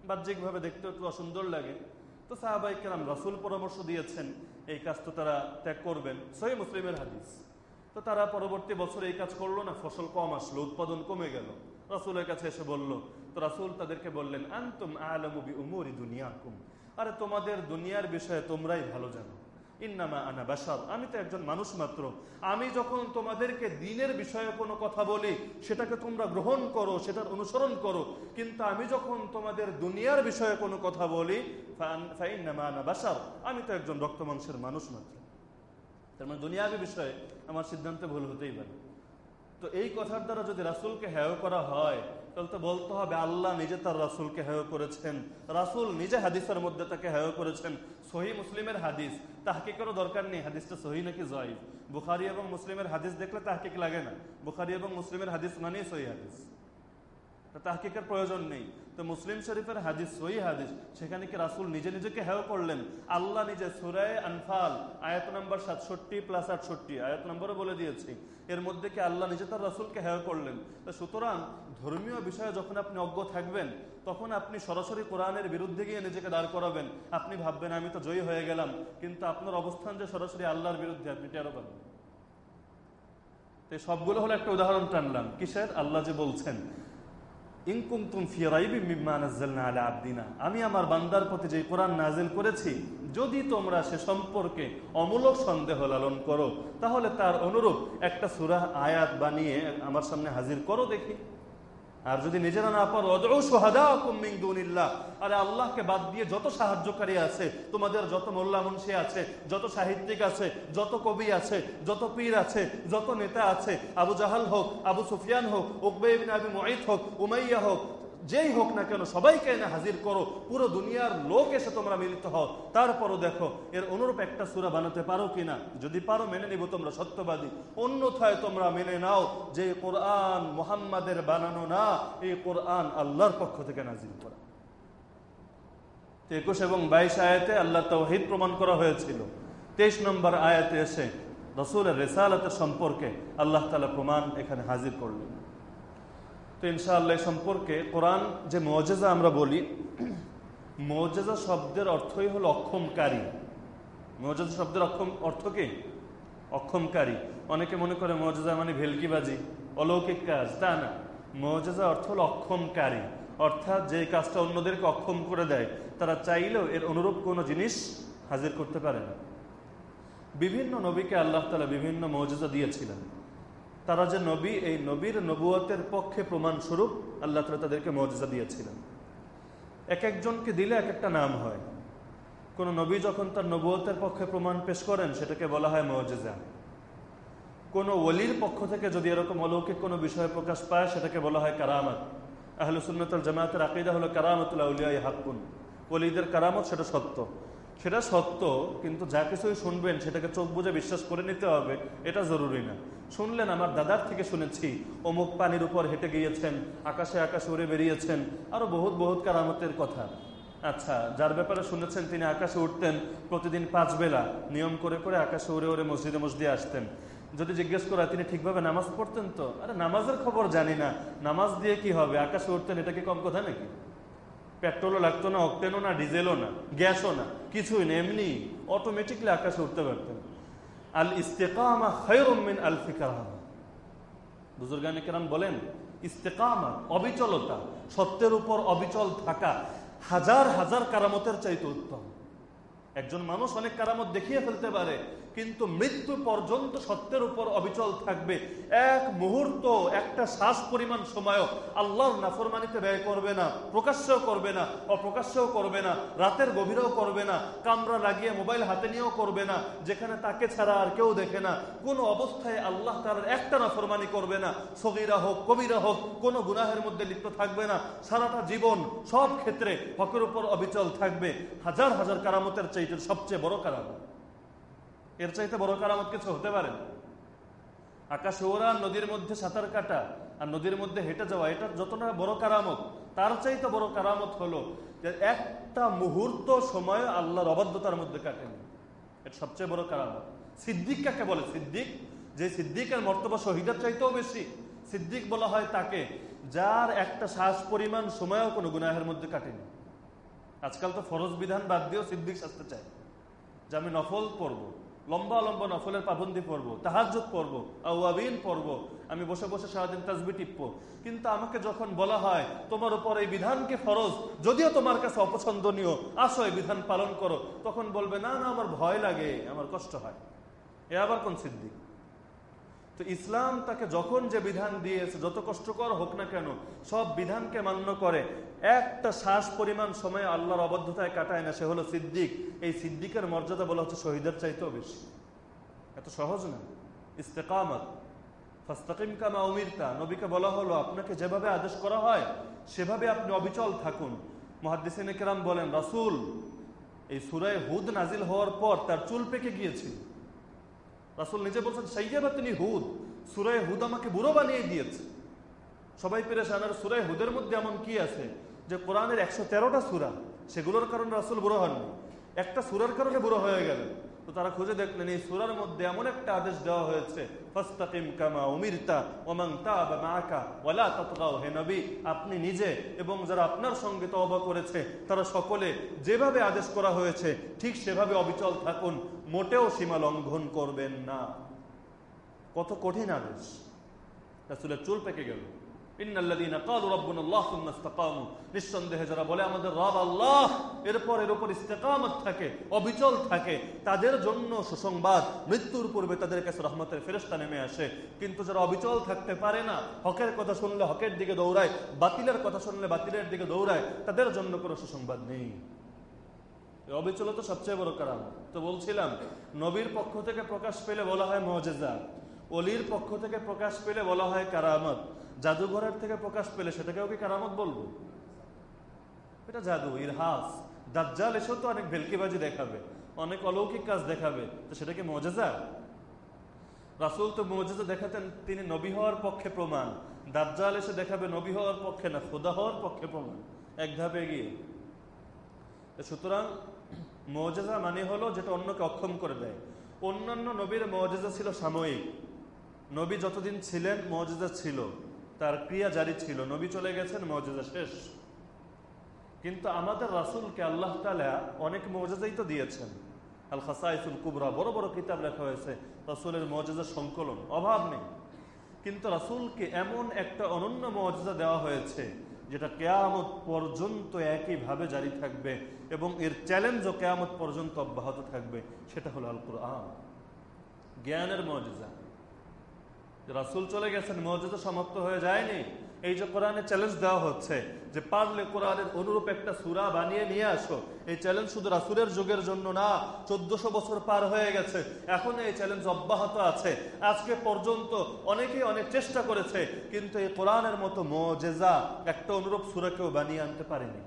বাহ্যিকভাবে দেখতে একটু অসুন্দর লাগে। তো সাহাবাই কেরাম রাসুল পরামর্শ দিয়েছেন, এই কাজ তো তারা ত্যাগ করবেন। সহি মুসলিমের হাদিস। তো তারা পরবর্তী বছর এই কাজ করল না, ফসল কম আসলো, উৎপাদন কমে গেল। রাসুলের কাছে এসে বলল, তো রাসুল তাদেরকে বললেন, আনতুম আলমুবি উমরি দুনিয়াকুম। আরে তোমাদের দুনিয়ার বিষয়ে তোমরাই ভালো জানো। ইন্নামা আনা বাসার আমি তো একজন মানুষ মাত্র। আমি যখন তোমাদেরকে দিনের বিষয়ে কোনো কথা বলি, সেটাকে তোমরা গ্রহণ করো, সেটার অনুসরণ করো। কিন্তু আমি যখন তোমাদের দুনিয়ার বিষয়ে কোনো কথা বলি ফাইন্নামা আনা বাসার আমি তো একজন রক্ত মাংসের মানুষ মাত্র। তার মানে দুনিয়াবি বিষয়ে আমার সিদ্ধান্তে ভুল হতেই পারে। তো এই কথার দ্বারা যদি রাসুলকে হেয় করা হয় তাহলে তো বলতে হবে, আল্লাহ নিজে তার রাসুলকে হেয় করেছেন। রাসুল নিজে হাদিসের মধ্যে তাকে হেয় করেছেন। সহি মুসলিমের হাদিস, তাহকিকেরও দরকার নেই, হাদিসটা সহি নাকি জয়ীফ বুখারি এবং মুসলিমের হাদিস দেখলে তাহকিক লাগে না। বুখারি এবং মুসলিমের হাদিস মানেই সহি হাদিস। তাহকিকের প্রয়োজন নেই। তো মুসলিম শরীফের হাদিস, সহি হাদিস, সেখানে কি রাসুল নিজে নিজেকে হেয় করলেন? আল্লাহ নিজে সুরায় আনফাল, আয়াত নম্বর সাতষট্টি প্লাস আটষট্টি, আয়াত নম্বরও বলে দিয়েছি। এর মধ্যে কি আল্লাহ নিজে তার রাসুলকে হেয় করলেন? তো সুতরাং ধর্মীয় বিষয়ে যখন আপনি অজ্ঞ থাকবেন, তখন আপনি সরাসরি কোরআনের বিরুদ্ধে গিয়ে নিজেকে দাঁড় করাবেন। আপনি ভাববেন, আমি তো জয়ী হয়ে গেলাম। কিন্তু আপনার অবস্থান যে সরাসরি আল্লাহর বিরুদ্ধে, আপনি টেরো পাবেন সবগুলো হলো একটা উদাহরণ টানলাম। কিসের? আল্লাহ যে বলছেন। আমি আমার বান্দার প্রতি যে কোরআন নাজিল করেছি, যদি তোমরা সে সম্পর্কে অমূলক সন্দেহ লালন করো, তাহলে তার অনুরূপ একটা সুরাহ আয়াত বানিয়ে আমার সামনে হাজির করো দেখি। আর যদি নিজেরা না পারো আরে আল্লাহকে বাদ দিয়ে যত সাহায্যকারী আছে, তোমাদের যত মোল্লা মুন্সি আছে, যত সাহিত্যিক আছে, যত কবি আছে, যত পীর আছে, যত নেতা আছে, আবু জাহাল হোক, আবু সুফিয়ান হোক, উকবে আবি হোক, উমাইয়া হোক যেই হোক না কেন সবাইকে এনে হাজির করো। পুরো দুনিয়ার লোক এসে তোমরা মিলিত হও। তারপরও দেখো, এর অনুরূপ একটা সুরা বানাতে পারো কিনা? যদি পারো মেনে নিব তোমরা সত্যবাদী। অন্যথায় তোমরা মেনে নাও যে কোরআন মোহাম্মদের বানানো না, এই কোরআন আল্লাহর পক্ষ থেকে নাজিল করা। একুশ এবং বাইশ আয়াতে আল্লাহ তৌহিদ প্রমাণ করা হয়েছিল। তেইশ নম্বর আয়াতে এসে রসুলের রেসালতের সম্পর্কে আল্লাহ তালা প্রমাণ এখানে হাজির করলেন। তো ইনশাআল্লাহ সম্পর্কে কোরআন যে মজেজা আমরা বলি, মজেজা শব্দের অর্থই হল অক্ষমকারী। মজেজা শব্দের অক্ষম অর্থ কি? অক্ষমকারী। অনেকে মনে করে মজেজা মানে ভেলকিবাজি, অলৌকিক কাজ, তা না। মজেজা অর্থ হল অক্ষমকারী। অর্থাৎ যে কাজটা অন্যদেরকে অক্ষম করে দেয়, তারা চাইলেও এর অনুরূপ কোনো জিনিস হাজির করতে পারে না। বিভিন্ন নবীকে আল্লাহ তালা বিভিন্ন মজেজা দিয়েছিলেন। তারা যে নবী, এই নবীর নবুয়তের পক্ষে প্রমাণস্বরূপ আল্লাহ তালা তাদেরকে মর্যাদা দিয়েছিলেন। এক একজনকে দিলে এক একটা নাম হয়। কোন নবী যখন তার নবুয়তের পক্ষে প্রমাণ পেশ করেন, সেটাকে বলা হয় মর্যাদা কোনো ওলির পক্ষ থেকে যদি এরকম অলৌকিক কোনো বিষয় প্রকাশ পায়, সেটাকে বলা হয় কারামত। আহলে সুন্নতুল জামাতের আকিদা হলো কারামতুল্লাহ উলিয়া হাক্কুন। ওলিদের কারামত সেটা সত্য। সেটা সত্য, কিন্তু যা কিছুই শুনবেন, সেটাকে চোখ বুঝে বিশ্বাস করে নিতে হবে, এটা জরুরি না। শুনলেন, আমার দাদার থেকে শুনেছি। অমুক পানির উপর হেঁটে গিয়েছেন, আকাশে আকাশে উড়ে বেরিয়েছেন, আরও বহুত বহুত কারামতের কথা। আচ্ছা যার ব্যাপারে শুনেছেন তিনি আকাশে উঠতেন প্রতিদিন পাঁচ বেলা, নিয়ম করে করে আকাশে উড়ে উড়ে মসজিদে মসজিদে আসতেন। যদি জিজ্ঞেস করা, তিনি ঠিকভাবে নামাজ পড়তেন তো? আরে, নামাজের খবর জানি না। নামাজ দিয়ে কি হবে? আকাশে উঠতেন, এটা কি কম কথা নাকি? পেট্রোলও লাগতো না, অক্টেনও না, ডিজেলও না, গ্যাসও না, কিছুই না, এমনি অটোমেটিকলি আকাশে উঠতে পারতেন। আল ইস্তেকামা খৈরমিন আল ফিকার বুজুর্গানি কেরাম বলেন, ইস্তেকামা, অবিচলতা, সত্যের উপর অবিচল থাকা হাজার হাজার কারামতের চাইতে উত্তম। একজন মানুষ অনেক কারামত দেখিয়ে ফেলতে পারে কিন্তু মৃত্যু পর্যন্ত সত্যের উপর অবিচল থাকবে। এক মুহূর্ত, একটা শ্বাস পরিমাণ সময়ও আল্লাহর নাফরমানিতে ব্যয় করবে না, প্রকাশ্যও করবে না, অপ্রকাশ্যও করবে না, রাতের গভীরেও করবে না, কামরা লাগিয়ে মোবাইল হাতে নিয়েও করবে না, যেখানে তাকে ছাড়া আর কেউ দেখে না। কোনো অবস্থায় আল্লাহ তার একটা নাফরমানি করবে না। সগিরা হোক, কবিরা হোক, কোনো গুনাহের মধ্যে লিপ্ত থাকবে না। সারাটা জীবন সব ক্ষেত্রে হকের উপর অবিচল থাকবে। হাজার হাজার কারামতের চাইতে সবচেয়ে বড় কারামত। এর চাইতে বড় কারামত কিছু হতে পারে আকাশে ওরা, নদীর মধ্যে সাঁতার কাটা আর নদীর মধ্যে হেঁটে যাওয়া, এটা যতটা বড় কারামত, তার চাইতে বড় কারামত হলো যে একটা মুহূর্ত সময় আল্লাহর অবাধ্যতার মধ্যে কাটেনি। এটা সবচেয়ে বড় কারামত। সিদ্দিক কাকে বলে? সিদ্দিক, যে সিদ্দিকের মর্তবা শহীদের চাইতেও বেশি। সিদ্দিক বলা হয় তাকে, যার একটা শ্বাস পরিমাণ সময়ও কোনো গুনাহের মধ্যে কাটেনি। আজকাল তো ফরজ বিধান বাদ দিয়েও সিদ্দিক শাস্তে চায়। যে আমি নফল পড়ব। লম্বা লম্বা নফলের পাবন্দি পড়ব তাহাজুদ পড়ব আউআবিন পড়ব, আমি বসে বসে সারাদিন তাজবি টিপবো। কিন্তু আমাকে যখন বলা হয়, তোমার উপর এই বিধানকে ফরজ, যদিও তোমার কাছে অপছন্দনীয়, আসো এই বিধান পালন করো, তখন বলবে, না না, আমার ভয় লাগে, আমার কষ্ট হয়। এ আবার কোন সিদ্দিক? তো ইসলাম তাকে যখন যে বিধান দিয়েছে, যত কষ্টকর হোক না কেন, সব বিধানকে মান্য করে। একটা শ্বাস পরিমাণ সময় আল্লাহর অবদ্ধতায় কাটায় না, সে হলো সিদ্দিক। এই সিদ্দিকের মর্যাদা বলা হচ্ছে শহীদের চাইতেও বেশি। এত সহজ না। ইস্তেকামত। ফাস্তাকিম কামা উমিরতা। নবীকে বলা হলো, আপনাকে যেভাবে আদেশ করা হয়, সেভাবে আপনি অবিচল থাকুন। মহাদ্দিসিন কেরাম বলেন, রাসুল, এই সুরায় হুদ নাজিল হওয়ার পর তার চুল পেকে গিয়েছিল। রাসুল নিজে বলছেন সাইয়াবা তিনি হুদ সুরায় হুদ আমাকে বুড়ো বানিয়ে দিয়েছে। সবাই পেরেছেন আর সুরায় হুদের মধ্যে এমন কি আছে যে কোরআনের একশো তেরোটা সুরা, সেগুলোর কারণে রাসুল বুড়ো হননি? একটা সুরার কারণে বুড়ো হয়ে গেল। তো তারা খুঁজে দেখলেন, এই সুরার মধ্যে এমন একটা আদেশ দেওয়া হয়েছে, ফাস্তাকিম কামা উমিরতা ওমাং তাবা মাআকা ওয়ালা তাতগাও হে নবী, আপনি নিজে এবং যারা আপনার সঙ্গে তওবা করেছে, তারা সকলে যেভাবে আদেশ করা হয়েছে, ঠিক সেভাবে অবিচল থাকুন। মোটেও সীমা লঙ্ঘন করবেন না। কত কঠিন আদেশ। রাসূলের চুল পেকে গেল। নিঃসন্দেহে যারা বলে আমাদের রব আল্লাহ এরপর এর উপর থাকে, অবিচল থাকে, তাদের জন্য সুসংবাদ, মৃত্যুর পূর্বে রহমতের নেমে আসে। কিন্তু যারা অবিচল থাকতে পারে না, হকের কথা শুনলে হকের দিকে দৌড়ায়, বাতিলের কথা শুনলে বাতিলের দিকে দৌড়ায়, তাদের জন্য কোনো সুসংবাদ নেই। অবিচলতা সবচেয়ে বড় কারণ। তো বলছিলাম, নবীর পক্ষ থেকে প্রকাশ পেলে বলা হয় মজেজা। অলির পক্ষ থেকে প্রকাশ পেলে বলা হয় কারামত। জাদুঘরের থেকে প্রকাশ পেলে সেটাকেও কি কারামত বলব? এটা জাদু, ইরহাস। দাজ্জাল এসেও তো অনেক ভেলকিবাজি দেখাবে, অনেক অলৌকিক কাজ দেখাবে। তো সেটা কি মজেজা? রাসুল তো মজেজা দেখাতেন তিনি নবী হওয়ার পক্ষে প্রমাণ। দাজ্জাল এসে দেখাবে নবী হওয়ার পক্ষে না, খোদা হওয়ার পক্ষে প্রমাণ। এক ধাপে এগিয়ে। সুতরাং মজেজা মানে হলো যেটা অন্যকে অক্ষম করে দেয়। অন্যান্য নবীর মজেজা ছিল সাময়িক। নবী যতদিন ছিলেন, মজেজা ছিল। তার ক্রিয়া জারি ছিল। নবী চলে গেছেন, মজেজা শেষ। কিন্তু আমাদের রাসুলকে আল্লাহ তালা অনেক মজেজাই তো দিয়েছেন। আল খাসাইসুল কুবরা, বড় বড় কিতাব লেখা হয়েছে। রাসুলের মজেজা সংকলন, অভাব নেই। কিন্তু রাসুলকে এমন একটা অনন্য মজেজা দেওয়া হয়েছে যেটা কেয়ামত পর্যন্ত একইভাবে জারি থাকবে এবং এর চ্যালেঞ্জও কেয়ামত পর্যন্ত অব্যাহত থাকবে, সেটা হলো আল কোরআন জ্ঞানের মজেজা। রাসুল চলে গেছেন মর্যাদা সমাপ্ত হয়ে যায়নি। এই যে কোরআনে চ্যালেঞ্জ দেওয়া হচ্ছে, যে পারলে কোরআনের অনুরূপ একটা সুরা বানিয়ে নিয়ে আসো। এই চ্যালেঞ্জ শুধু রাসুলের যুগের জন্য না, চোদ্দশো বছর পার হয়ে গেছে। এখন এই চ্যালেঞ্জ অব্যাহত আছে। আজকে পর্যন্ত অনেকেই অনেক চেষ্টা করেছে, কিন্তু এই কোরআনের মতো মজেজা একটা অনুরূপ সুরা কেউ বানিয়ে আনতে পারেনি।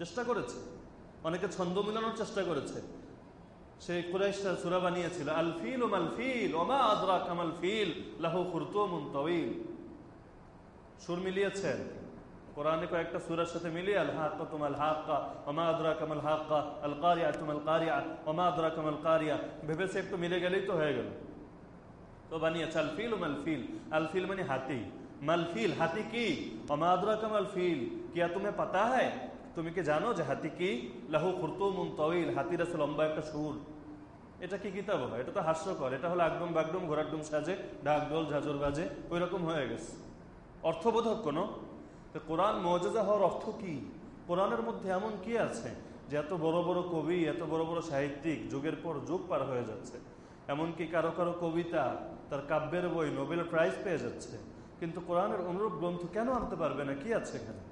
চেষ্টা করেছে। অনেকে ছন্দ মিলানোর চেষ্টা করেছে। সেই কুরাইশরা সুরা বানিয়েছিল, আল ফিল ও মাল ফিল ওমা আদরা কামাল ফিল, লাহু খুরতুমুন তওয়িল। সুর মিলিয়েছেন কোরআনে কয়েকটা সুরার সাথে মিলিয়ে, আল হাক্কা তুমাল হাক্কা ওমা আদরা কামাল হাক্কা, আল কারিয়া তুমাল কারিয়া ওমা আদরা কামাল কারিয়া। ভেবেছে একটু মিলে গেলেই তো হয়ে গেল। তো বানিয়েছে, আল ফিল মাল ফিল। আল ফিল মানে হাতি। মাল ফিল, হাতি কি? ওমা আদরা কামাল ফিল। কিয়া তুমি পাতা হয়? তুমি কি জানো যে হাতি কি? লাহু খুরতুমুন তওয়িল। হাতির আছে লম্বা একটা সুর। এটা কি কিতাব? হয় এটা তো হাস্যকর। এটা হলো একদম বাগডুম ঘোরাডুম সাজে ডাকডোল ঝাঁঝর বাজে ওই রকম হয়ে গেছে। অর্থবোধক কোনো? তো কোরআন মজেজা হওয়ার অর্থ কি? কোরআনের মধ্যে এমন কি আছে যে এত বড় বড় কবি, এত বড় বড় সাহিত্যিক যুগের পর যুগ পার হয়ে যাচ্ছে? এমনকি কারও কারও কবিতা তার কাব্যের বই নোবেল প্রাইজ পেয়ে যাচ্ছে? কিন্তু কোরআনের অনুরূপ গ্রন্থ কেন আনতে পারবে না? কি আছে এখানে?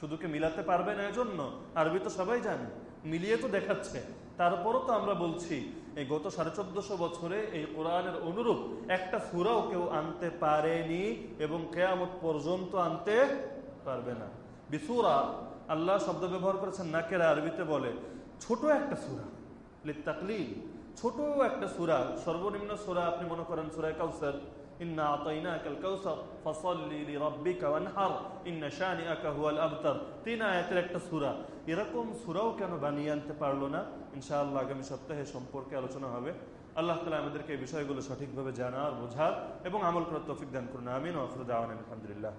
শুধুকে মিলাতে পারবে না এজন্য? আরবি তো সবাই জানে, মিলিয়ে তো দেখাচ্ছে। তারপরও তো আমরা বলছি এই গত সাড়ে চোদ্দশো বছরে এই কোরআনের অনুরূপ একটা সুরাও কেউ আনতে পারেনি এবং কেয়ামত পর্যন্ত আনতে পারবে না। বিসুরা আল্লাহ শব্দ ব্যবহার করেছেন নাকেরা আরবিতে বলে, ছোট একটা সুরা লিত্তাকলি ছোট একটা সুরা, সর্বনিম্ন সুরা আপনি মনে করেন সুরায় কাউসার তিন আয়াতের একটা সূরা, এরকম সূরাও কেন বানিয়ে আনতে পারল না? ইনশাআল্লাহ আগামী সপ্তাহে সম্পর্কে আলোচনা হবে। আল্লাহ তালা আমাদেরকে এই বিষয়গুলো সঠিকভাবে জানার, বোঝার এবং আমল করার তফিক দান করুন। আমিন ওফরুদ আওয়ান আলহামদুলিল্লাহ